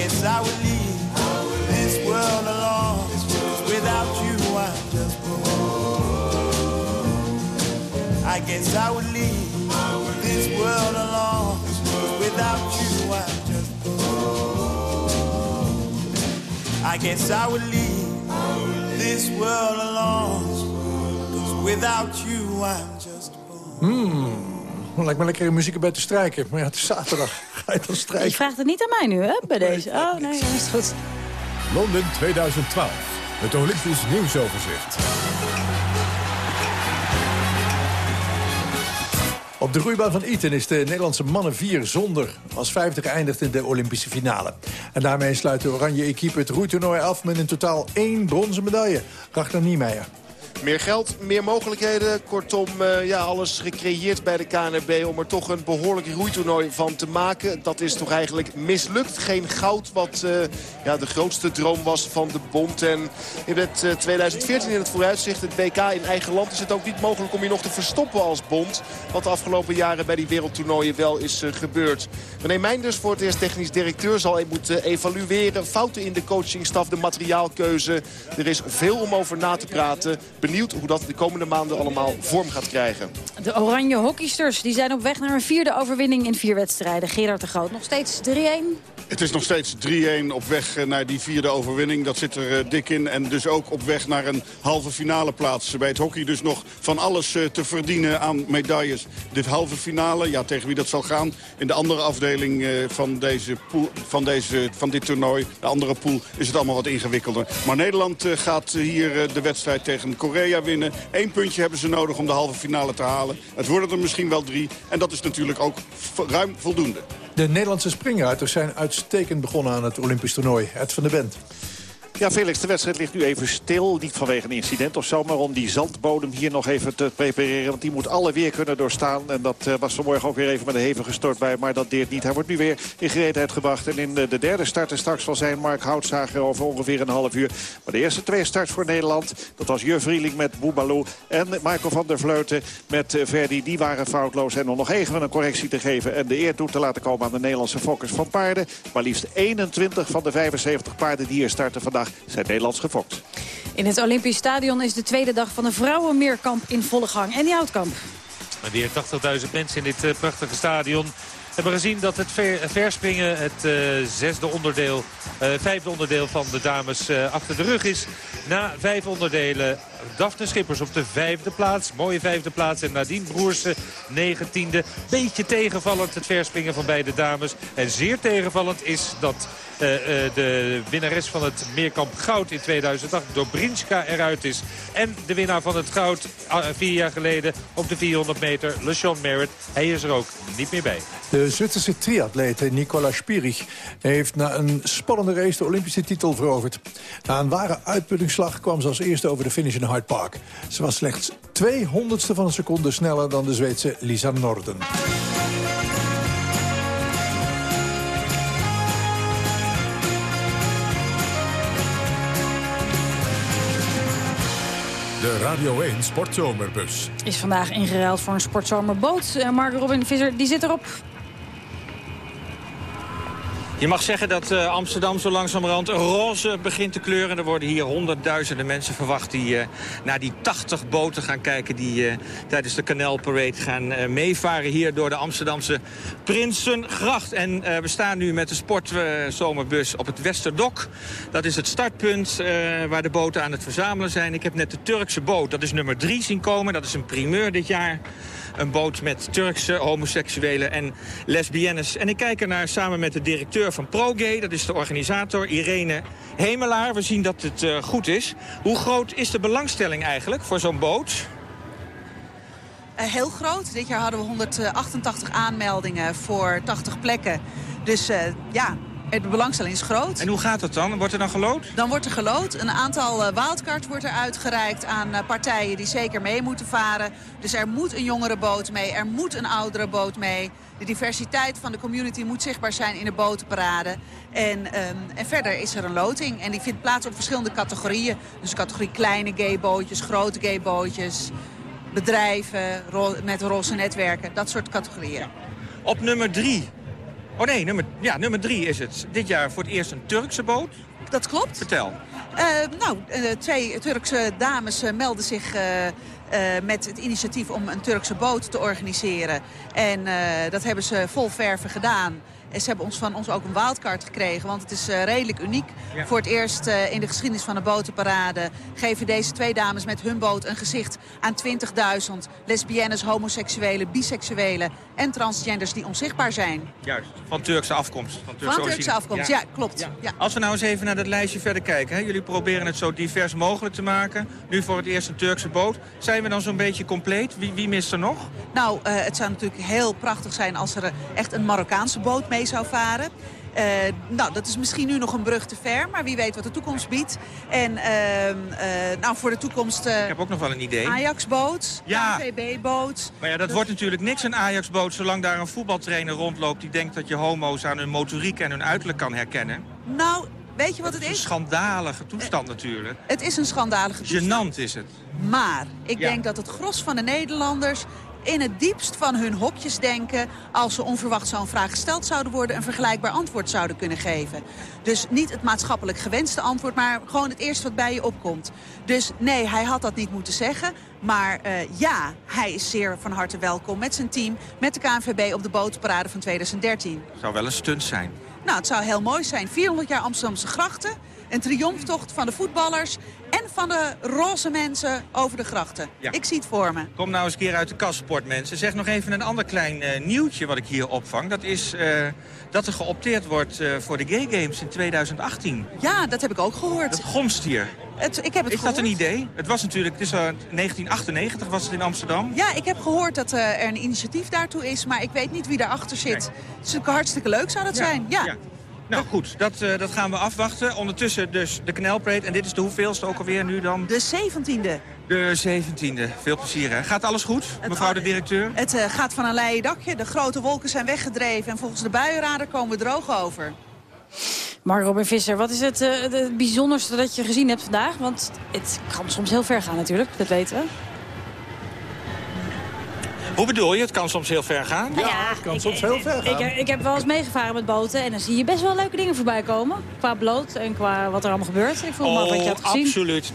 guess I would leave this world alone. Without you, I'm just broke. I guess I would leave this world alone. Without you, I'm just broke. I guess I would leave this world alone. Cause without you, I'm just broke. Hmm, lijkt me lekker muziek erbij te strijken. Maar ja, het is zaterdag. Strijken? vraagt het niet aan mij nu, hè, bij deze. Oh, nee, ja, is goed. Londen 2012. Het Olympisch nieuwsoverzicht. Op de roeibaan van Eton is de Nederlandse mannen 4 zonder als vijfde geëindigd in de Olympische finale. En daarmee sluit de oranje equipe het roeitoernooi af met in totaal één bronzen medaille. Ragnar Niemeyer. Meer geld, meer mogelijkheden. Kortom, eh, ja, alles gecreëerd bij de KNRB om er toch een behoorlijk roeitoernooi van te maken. Dat is toch eigenlijk mislukt. Geen goud, wat eh, ja, de grootste droom was van de bond. En in het eh, 2014 in het vooruitzicht, het WK in eigen land... is het ook niet mogelijk om je nog te verstoppen als bond. Wat de afgelopen jaren bij die wereldtoernooien wel is eh, gebeurd. Meneer Meinders, voor het eerst technisch directeur, zal moeten evalueren. Fouten in de coachingstaf, de materiaalkeuze. Er is veel om over na te praten. Benieuwd hoe dat de komende maanden allemaal vorm gaat krijgen. De oranje hockeysters die zijn op weg naar een vierde overwinning in vier wedstrijden. Gerard de Groot nog steeds 3-1. Het is nog steeds 3-1 op weg eh, naar die vierde overwinning. Dat zit er eh, dik in. En dus ook op weg naar een halve finale plaats. Bij het hockey dus nog van alles eh, te verdienen aan medailles. Dit halve finale, ja, tegen wie dat zal gaan. In de andere afdeling eh, van, deze pool, van, deze, van dit toernooi, de andere pool, is het allemaal wat ingewikkelder. Maar Nederland eh, gaat hier de wedstrijd tegen Korea winnen. Eén puntje hebben ze nodig om de halve finale te halen. Het worden er misschien wel drie. En dat is natuurlijk ook ruim voldoende. De Nederlandse springruiters zijn uitstekend begonnen aan het Olympisch toernooi. Ed van der Bent. Ja, Felix, de wedstrijd ligt nu even stil. Niet vanwege een incident of zo, maar om die zandbodem hier nog even te prepareren. Want die moet alle weer kunnen doorstaan. En dat eh, was vanmorgen ook weer even met een hevige stort bij. Maar dat deert niet. Hij wordt nu weer in gereedheid gebracht. En in de, de derde start er straks zal zijn Mark Houtsager over ongeveer een half uur. Maar de eerste twee starts voor Nederland, dat was Jur Vrieling met Boubalou. En Michael van der Vleuten met eh, Verdi, die waren foutloos. En om nog even een correctie te geven en de eer toe te laten komen aan de Nederlandse fokkers van paarden. Maar liefst 21 van de 75 paarden die hier starten vandaag zijn Nederlands gefokt. In het Olympisch Stadion is de tweede dag van de vrouwenmeerkamp in volle gang. En die Houtkamp. Maar weer 80.000 mensen in dit eh, prachtige stadion. We hebben gezien dat het ver, verspringen, het eh, zesde onderdeel, eh, vijfde onderdeel van de dames eh, achter de rug is. Na vijf onderdelen Daphne Schippers op de vijfde plaats. Mooie vijfde plaats. En Nadine Broersen negentiende. Beetje tegenvallend het verspringen van beide dames. En zeer tegenvallend is dat eh, eh, de winnares van het meerkamp goud in 2008, Dobrinska, eruit is. En de winnaar van het goud ah, vier jaar geleden op de 400 meter, LeSean Merritt. Hij is er ook niet meer bij. De Zwitserse triatleet Nicola Spierig heeft na een spannende race de Olympische titel veroverd. Na een ware uitputtingsslag kwam ze als eerste over de finish in Hyde Park. Ze was slechts 200ste van een seconde sneller dan de Zweedse Lisa Norden. De Radio 1 Sportzomerbus. Is vandaag ingeruild voor een sportzomerboot. Uh, Mark Robin Visser die zit erop. Je mag zeggen dat uh, Amsterdam zo langzamerhand roze begint te kleuren. Er worden hier honderdduizenden mensen verwacht die uh, naar die 80 boten gaan kijken... die uh, tijdens de kanaalparade gaan meevaren hier door de Amsterdamse Prinsengracht. En we staan nu met de sportzomerbus op het Westerdok. Dat is het startpunt waar de boten aan het verzamelen zijn. Ik heb net de Turkse boot, dat is nummer 3 zien komen. Dat is een primeur dit jaar. Een boot met Turkse homoseksuelen en lesbiennes. En ik kijk er naar samen met de directeur van ProGay. Dat is de organisator Irene Hemelaar. We zien dat het uh, goed is. Hoe groot is de belangstelling eigenlijk voor zo'n boot? Uh, heel groot. Dit jaar hadden we 188 aanmeldingen voor 80 plekken. Dus ja, de belangstelling is groot. En hoe gaat het dan? Wordt er dan gelood? Dan wordt er gelood. Een aantal uh, wildcards wordt er uitgereikt aan uh, partijen die zeker mee moeten varen. Dus er moet een jongere boot mee, er moet een oudere boot mee. De diversiteit van de community moet zichtbaar zijn in de botenparade. En, um, en verder is er een loting en die vindt plaats op verschillende categorieën. Dus categorie kleine gaybootjes, grote gaybootjes, bedrijven ro met roze netwerken, dat soort categorieën. Op nummer drie Oh nee, nummer, ja, nummer drie is het. Dit jaar voor het eerst een Turkse boot. Dat klopt. Vertel. Uh, nou, uh, twee Turkse dames uh, melden zich eh, met het initiatief om een Turkse boot te organiseren. En eh, dat hebben ze vol verven gedaan. En ze hebben ons van ons ook een wildcard gekregen. Want het is eh, redelijk uniek. Ja. Voor het eerst eh, in de geschiedenis van de botenparade... geven deze twee dames met hun boot een gezicht aan 20.000... lesbiennes, homoseksuelen, biseksuelen en transgenders die onzichtbaar zijn. Juist, van Turkse afkomst. Van Turkse, Van Turkse origine. afkomst, ja, klopt. Ja. Als we nou eens even naar dat lijstje verder kijken. Hè? Jullie proberen het zo divers mogelijk te maken. Nu voor het eerst een Turkse boot. Zijn we dan zo'n beetje compleet? Wie, wie mist er nog? Nou, eh, het zou natuurlijk heel prachtig zijn als er echt een Marokkaanse boot mee zou varen. Eh, nou, dat is misschien nu nog een brug te ver, maar wie weet wat de toekomst biedt. En ehm, eh, nou, voor de toekomst eh, Ik heb ook nog wel een idee. Ajax-boot, Ja. KVB-boot. Maar ja, dat wordt natuurlijk niks een Ajax-boot... zolang daar een voetbaltrainer rondloopt... die denkt dat je homo's aan hun motoriek en hun uiterlijk kan herkennen. Nou, weet je wat het Een is? schandalige toestand natuurlijk. Het is een schandalige toestand. Gênant is het. Maar ik Ja. denk dat het gros van de Nederlanders in het diepst van hun hokjes denken... als ze onverwacht zo'n vraag gesteld zouden worden... een vergelijkbaar antwoord zouden kunnen geven. Dus niet het maatschappelijk gewenste antwoord... maar gewoon het eerste wat bij je opkomt. Dus nee, hij had dat niet moeten zeggen. Maar eh, ja, hij is zeer van harte welkom met zijn team... met de KNVB op de bootparade van 2013. Zou wel een stunt zijn. Nou, het zou heel mooi zijn. 400 jaar Amsterdamse grachten. Een triomftocht van de voetballers en van de roze mensen over de grachten. Ja. Ik zie het voor me. Kom nou eens een keer uit de kastsport, mensen. Zeg nog even een ander klein eh, nieuwtje wat ik hier opvang. Dat is eh, dat er geopteerd wordt eh, voor de Gay Games in 2018. Ja, dat heb ik ook gehoord. Dat gonst hier. Het, ik heb het Is dat een idee? Het was natuurlijk, het is eh, 1998 was het in Amsterdam. Ja, ik heb gehoord dat er een initiatief daartoe is, maar ik weet niet wie daarachter zit. Het is hartstikke leuk zou dat zijn. Ja. Nou goed, dat, eh, dat gaan we afwachten. Ondertussen dus de knelpreet. En dit is de hoeveelste ook alweer nu dan? De 17e. De 17e. Veel plezier hè. Gaat alles goed, mevrouw de directeur? Het eh, gaat van een leien dakje. De grote wolken zijn weggedreven en volgens de buienradar komen we droog over. Mark Robin Visser, wat is het, eh, het bijzonderste dat je gezien hebt vandaag? Want het kan soms heel ver gaan natuurlijk, dat weten we. Hoe bedoel je? Het kan soms heel ver gaan. Ja, het kan soms heel ver gaan. Ik, ik heb wel eens meegevaren met boten en dan zie je best wel leuke dingen voorbij komen. Qua bloot en qua wat er allemaal gebeurt. Ik vroeg me af wat je had gezien. Oh, absoluut.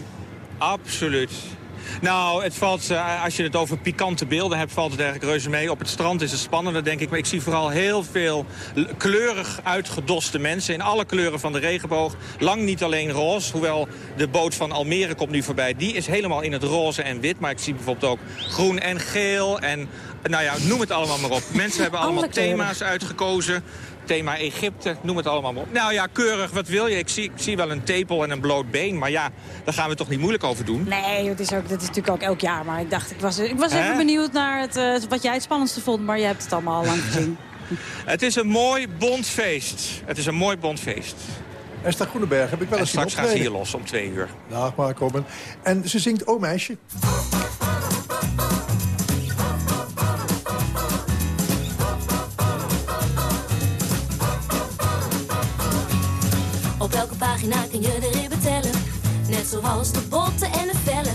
Absoluut. Nou, het valt, eh, als je het over pikante beelden hebt, valt het eigenlijk reuze mee. Op het strand is het spannender, denk ik. Maar ik zie vooral heel veel kleurig uitgedoste mensen... in alle kleuren van de regenboog. Lang niet alleen roze, hoewel de boot van Almere komt nu voorbij. Die is helemaal in het roze en wit. Maar ik zie bijvoorbeeld ook groen en geel en... Nou ja, noem het allemaal maar op. Mensen hebben allemaal thema's uitgekozen. Thema Egypte, noem het allemaal maar op. Nou ja, keurig, wat wil je? Ik zie, ik zie wel een tepel en een bloot been. Maar ja, daar gaan we toch niet moeilijk over doen. Nee, het is, ook, dat is natuurlijk ook elk jaar. Maar ik dacht, ik was, ik was even benieuwd naar het, eh, wat jij het spannendste vond. Maar je hebt het allemaal al lang gezien. Het is een mooi bond feest. Het is een mooi bond feest. Esther Groeneberg heb ik wel En eens zien straks gaat ze hier los om twee uur. Dag Mark Robin. En ze zingt O meisje. Pagina je de ribben. Net zoals de botten en de vellen.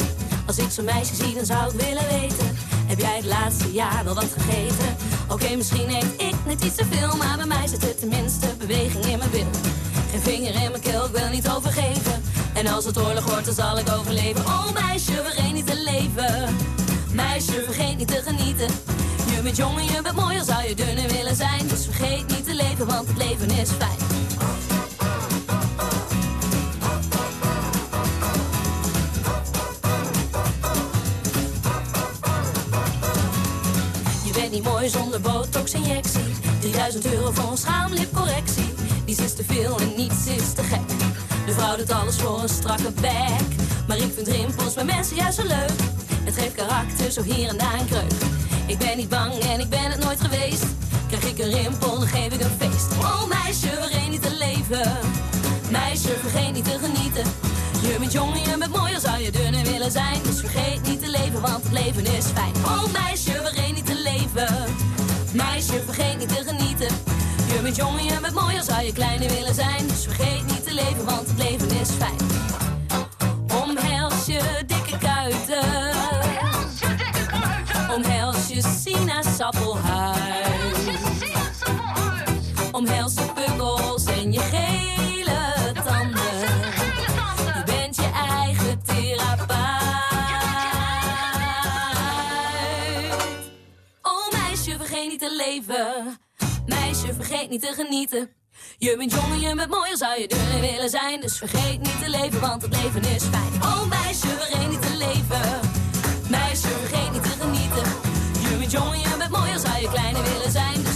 Als ik zo'n meisje zie, dan zou ik willen weten. Heb jij het laatste jaar wel wat gegeten? Oké, misschien eet ik net iets te veel. Maar bij mij zit er tenminste beweging in mijn bil. Geen vinger in mijn keel, ik wil niet overgeven. En als het oorlog wordt, dan zal ik overleven. Oh meisje, vergeet niet te leven. Meisje, vergeet niet te genieten. Je bent jong en je bent mooi, al zou je dunner willen zijn. Dus vergeet niet te leven, want het leven is fijn. Niet mooi zonder botox-injectie. 3000 euro voor een schaamlipcorrectie. Niets is te veel en niets is te gek. De vrouw doet alles voor een strakke bek. Maar ik vind rimpels bij mensen juist zo leuk. Het geeft karakter, zo hier en daar een kreuk. Ik ben niet bang en ik ben het nooit geweest. Krijg ik een rimpel, dan geef ik een feest. Oh meisje, vergeet niet te leven. Meisje, vergeet niet te genieten. Je bent jong en je bent mooi, al zou je dunner willen zijn. Dus vergeet niet te leven, want het leven is fijn. Oh meisje, vergeet niet. Meisje, vergeet niet te genieten. Je bent jong en je bent mooi, al zou je kleiner willen zijn. Dus vergeet niet te leven, want het leven is fijn. Omhels je dikke kuiten. Omhels je sinaasappelhuid. Omhels je pukkels en je gele niet te leven. Meisje, vergeet niet te genieten. Je bent jong en je bent mooi, zou je dun willen zijn. Dus vergeet niet te leven, want het leven is fijn. Oh meisje, vergeet niet te leven. Meisje, vergeet niet te genieten. Je bent jong en je bent mooi, zou je kleiner willen zijn.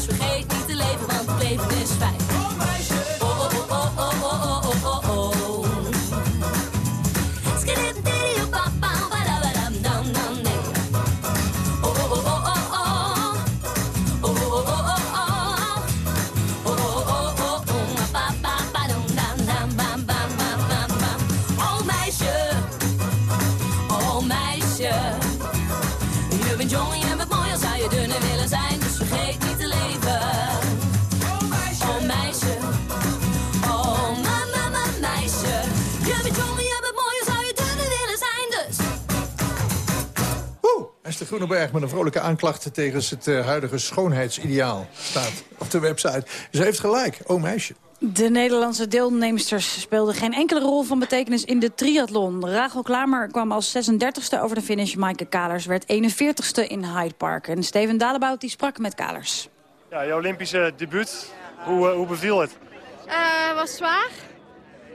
Groeneberg met een vrolijke aanklacht tegen het eh, huidige schoonheidsideaal. Staat op de website. Ze heeft gelijk. Oh meisje. De Nederlandse deelnemsters speelden geen enkele rol van betekenis in de triathlon. Rachel Klamer kwam als 36e over de finish. Maaike Kalers werd 41ste in Hyde Park. En Steven Dalebout die sprak met Kalers. Ja, je Olympische debuut, hoe, eh, hoe beviel het? Eh, was zwaar.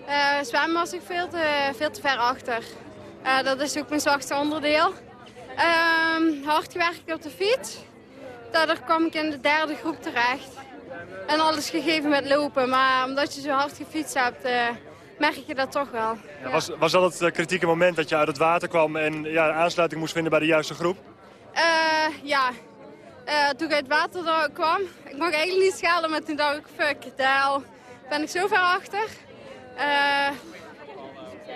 Eh, zwemmen was ik veel te, veel te ver achter. Eh, dat is ook mijn zwakste onderdeel. Ehm, hard gewerkt op de fiets. Daardoor kwam ik in de derde groep terecht. En alles gegeven met lopen. Maar omdat je zo hard gefietst hebt, eh, merk je dat toch wel. Ja, was, was dat het eh, kritieke moment dat je uit het water kwam en ja, aansluiting moest vinden bij de juiste groep? Eh, ja, toen ik uit het water er kwam, ik mag eigenlijk niet schelden, maar toen dacht ik, fuck, daar ben ik zo ver achter.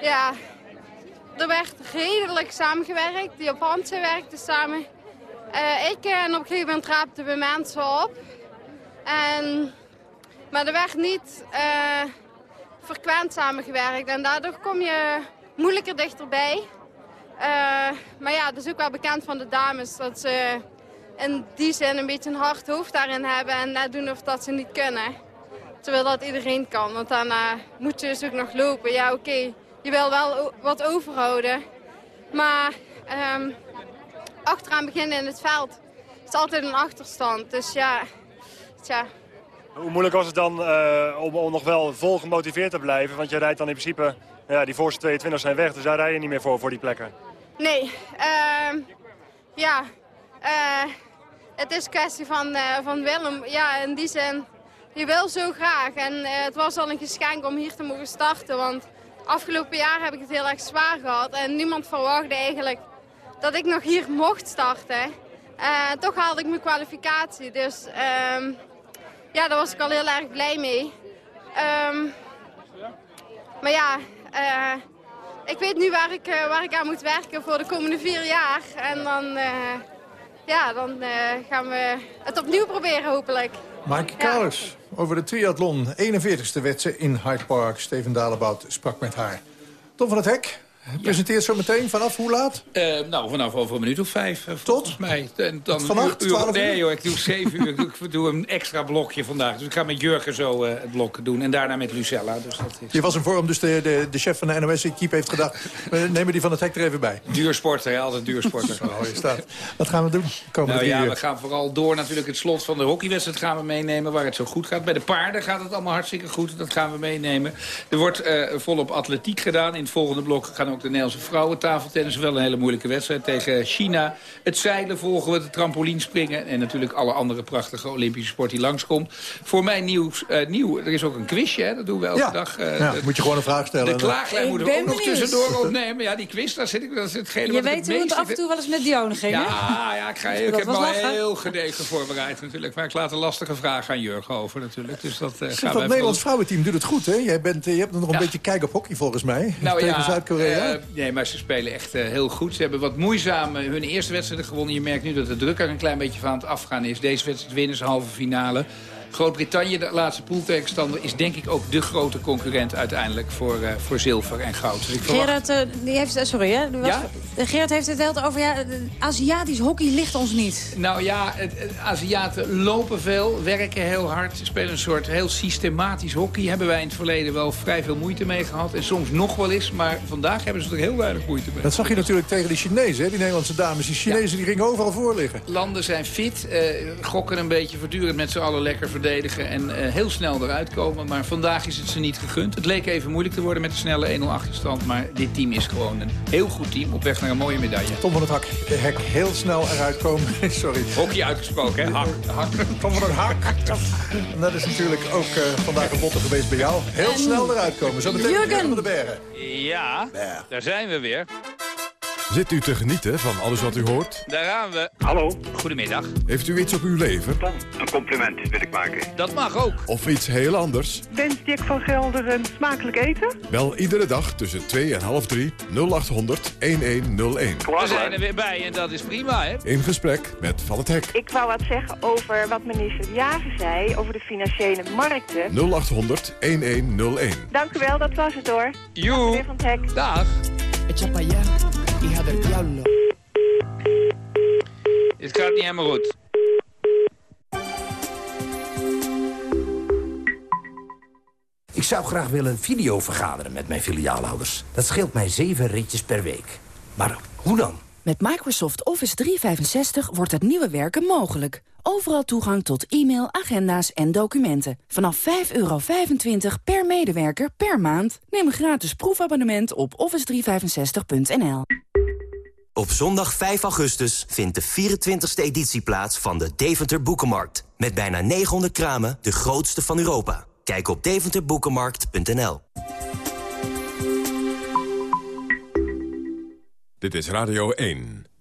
Ja, er werd redelijk samengewerkt. Die op Hansen werkten samen. Eh, ik en op een gegeven moment raapten we mensen op. En, maar er werd niet eh, frequent samengewerkt. En daardoor kom je moeilijker dichterbij. Eh, maar ja, dat is ook wel bekend van de dames dat ze in die zin een beetje een hard hoofd daarin hebben en net doen of dat ze niet kunnen. Terwijl dat iedereen kan, want daarna moet je dus ook nog lopen. Ja, oké, je wil wel wat overhouden. Maar ehm, achteraan beginnen in het veld is altijd een achterstand. Dus ja, tja. Hoe moeilijk was het dan eh, om, om nog wel vol gemotiveerd te blijven? Want je rijdt dan in principe, ja, die voorste 22 zijn weg, dus daar rij je niet meer voor, voor die plekken. Nee, ehm, ja, eh, het is kwestie van, eh, van Willem. Ja, in die zin, je wil zo graag. En het was al een geschenk om hier te mogen starten, want afgelopen jaar heb ik het heel erg zwaar gehad. En niemand verwachtte eigenlijk dat ik nog hier mocht starten. Eh, toch haalde ik mijn kwalificatie, dus ehm, ja, daar was ik al heel erg blij mee. Ehm, maar ja, eh, ik weet nu waar ik, eh, waar ik aan moet werken voor de komende vier jaar. En dan, ja, dan gaan we het opnieuw proberen hopelijk. Maaike Kalers over de triathlon. 41ste werd ze in Hyde Park. Steven Dalebout sprak met haar. Tom van het Hek presenteert zo meteen vanaf hoe laat? Eh, nou, vanaf over een minuut of vijf, eh, volgens mij. En dan Vannacht, uur- uur- 12 uur? Nee joh, ik doe zeven uur. Ik doe- een extra blokje vandaag. Dus ik ga met Jurgen zo eh, het blok doen. En daarna met Lucella. Dus dat is Je was in vorm, dus de, de, de chef van de NOS-equipe heeft gedacht... we nemen die van het Hek er even bij. duursporter, hè, altijd duursporter. Je staat. Wat gaan we doen? Komende Nou ja, uur. we gaan vooral door natuurlijk het slot van de hockeywedstrijd gaan we meenemen. Waar het zo goed gaat. Bij de paarden gaat het allemaal hartstikke goed. Dat gaan we meenemen. Er wordt volop atletiek gedaan. In het volgende blok gaan ook de Nederlandse vrouwen tafeltennis. Wel een hele moeilijke wedstrijd tegen China. Het zeilen volgen we, het trampolinspringen. En natuurlijk alle andere prachtige Olympische sport die langskomt. Voor mij nieuws, eh, nieuw, er is ook een quizje. Hè? Dat doen we elke Ja. dag. eh, Ja, de- moet je gewoon een vraag stellen. de klaaglijn Ik moeten we ben ook nog tussendoor opnemen. Ja, die quiz, daar zit ik, dat is hetgene Je wat weet hoe het af en toe wel eens met Dionne ging, hè? ja, ja, ik, ga, ik heb me al lachen. heel gedegen voorbereid natuurlijk. Maar ik laat een lastige vraag aan Jurgen over natuurlijk. Dus dat eh, gaan dat Nederlands vrouwenteam doet het goed, hè? Jij bent, je hebt nog een Ja. beetje kijk op hockey, volgens mij. Nou tegen ja, Zuid-Korea. Nee, maar ze spelen echt eh, heel goed. Ze hebben wat moeizaam eh, hun eerste wedstrijd gewonnen. Je merkt nu dat de druk er een klein beetje van het afgaan is. Deze wedstrijd winnen ze halve finale. Groot-Brittannië, de laatste pooltegenstander, is denk ik ook de grote concurrent uiteindelijk voor, uh, voor zilver en goud. Dus ik verwacht... Gerard, uh, die heeft, sorry hè? Was, ja? Gerard heeft het heel over, ja, Aziatisch hockey ligt ons niet. Nou ja, het, het, Aziaten lopen veel, werken heel hard, spelen een soort heel systematisch hockey. Hebben wij in het verleden wel vrij veel moeite mee gehad. En soms nog wel eens, maar vandaag hebben ze er heel weinig moeite mee. Dat zag je natuurlijk tegen de Chinezen, hè? die Nederlandse dames. Die Chinezen die gingen overal voor liggen. Landen zijn fit, uh, gokken een beetje voortdurend met z'n allen lekker verdedigen. En uh, heel snel eruit komen. Maar vandaag is het ze niet gegund. Het leek even moeilijk te worden met de snelle 1-0 achterstand. Maar dit team is gewoon een heel goed team op weg naar een mooie medaille. Tom van het Hak, de hek heel snel eruit komen. Sorry. Hockey uitgesproken, hè? Hak. hak. Tom van het Hak. En dat is natuurlijk ook uh, vandaag een botte geweest bij jou. Heel en... snel eruit komen. Zo meteen Jurgen van de Bergen. Ja, daar zijn we weer. Zit u te genieten van alles wat u hoort? Daar gaan we. Hallo. Goedemiddag. Heeft u iets op uw leven? Een compliment wil ik maken. Dat mag ook. Of iets heel anders? Wens Dick van Gelder een smakelijk eten? Bel iedere dag tussen 2 en half 3 0800 1101. We zijn er weer bij en dat is prima, hè? In gesprek met Van het Hek. Ik wou wat zeggen over wat minister Jager zei over de financiële markten. 0800 1101. Dank u wel, dat was het hoor. Joe. Van het Hek. Dag. Allá, hija del diablo. Het gaat niet helemaal goed. Ik zou graag willen video vergaderen met mijn filiaalhouders. Dat scheelt mij zeven ritjes per week. Maar hoe dan? Met Microsoft Office 365 wordt het nieuwe werken mogelijk. Overal toegang tot e-mail, agenda's en documenten. Vanaf 5,25 per medewerker per maand. Neem een gratis proefabonnement op office365.nl. Op zondag 5 augustus vindt de 24e editie plaats van de Deventer Boekenmarkt. Met bijna 900 kramen, de grootste van Europa. Kijk op deventerboekenmarkt.nl. Dit is Radio 1.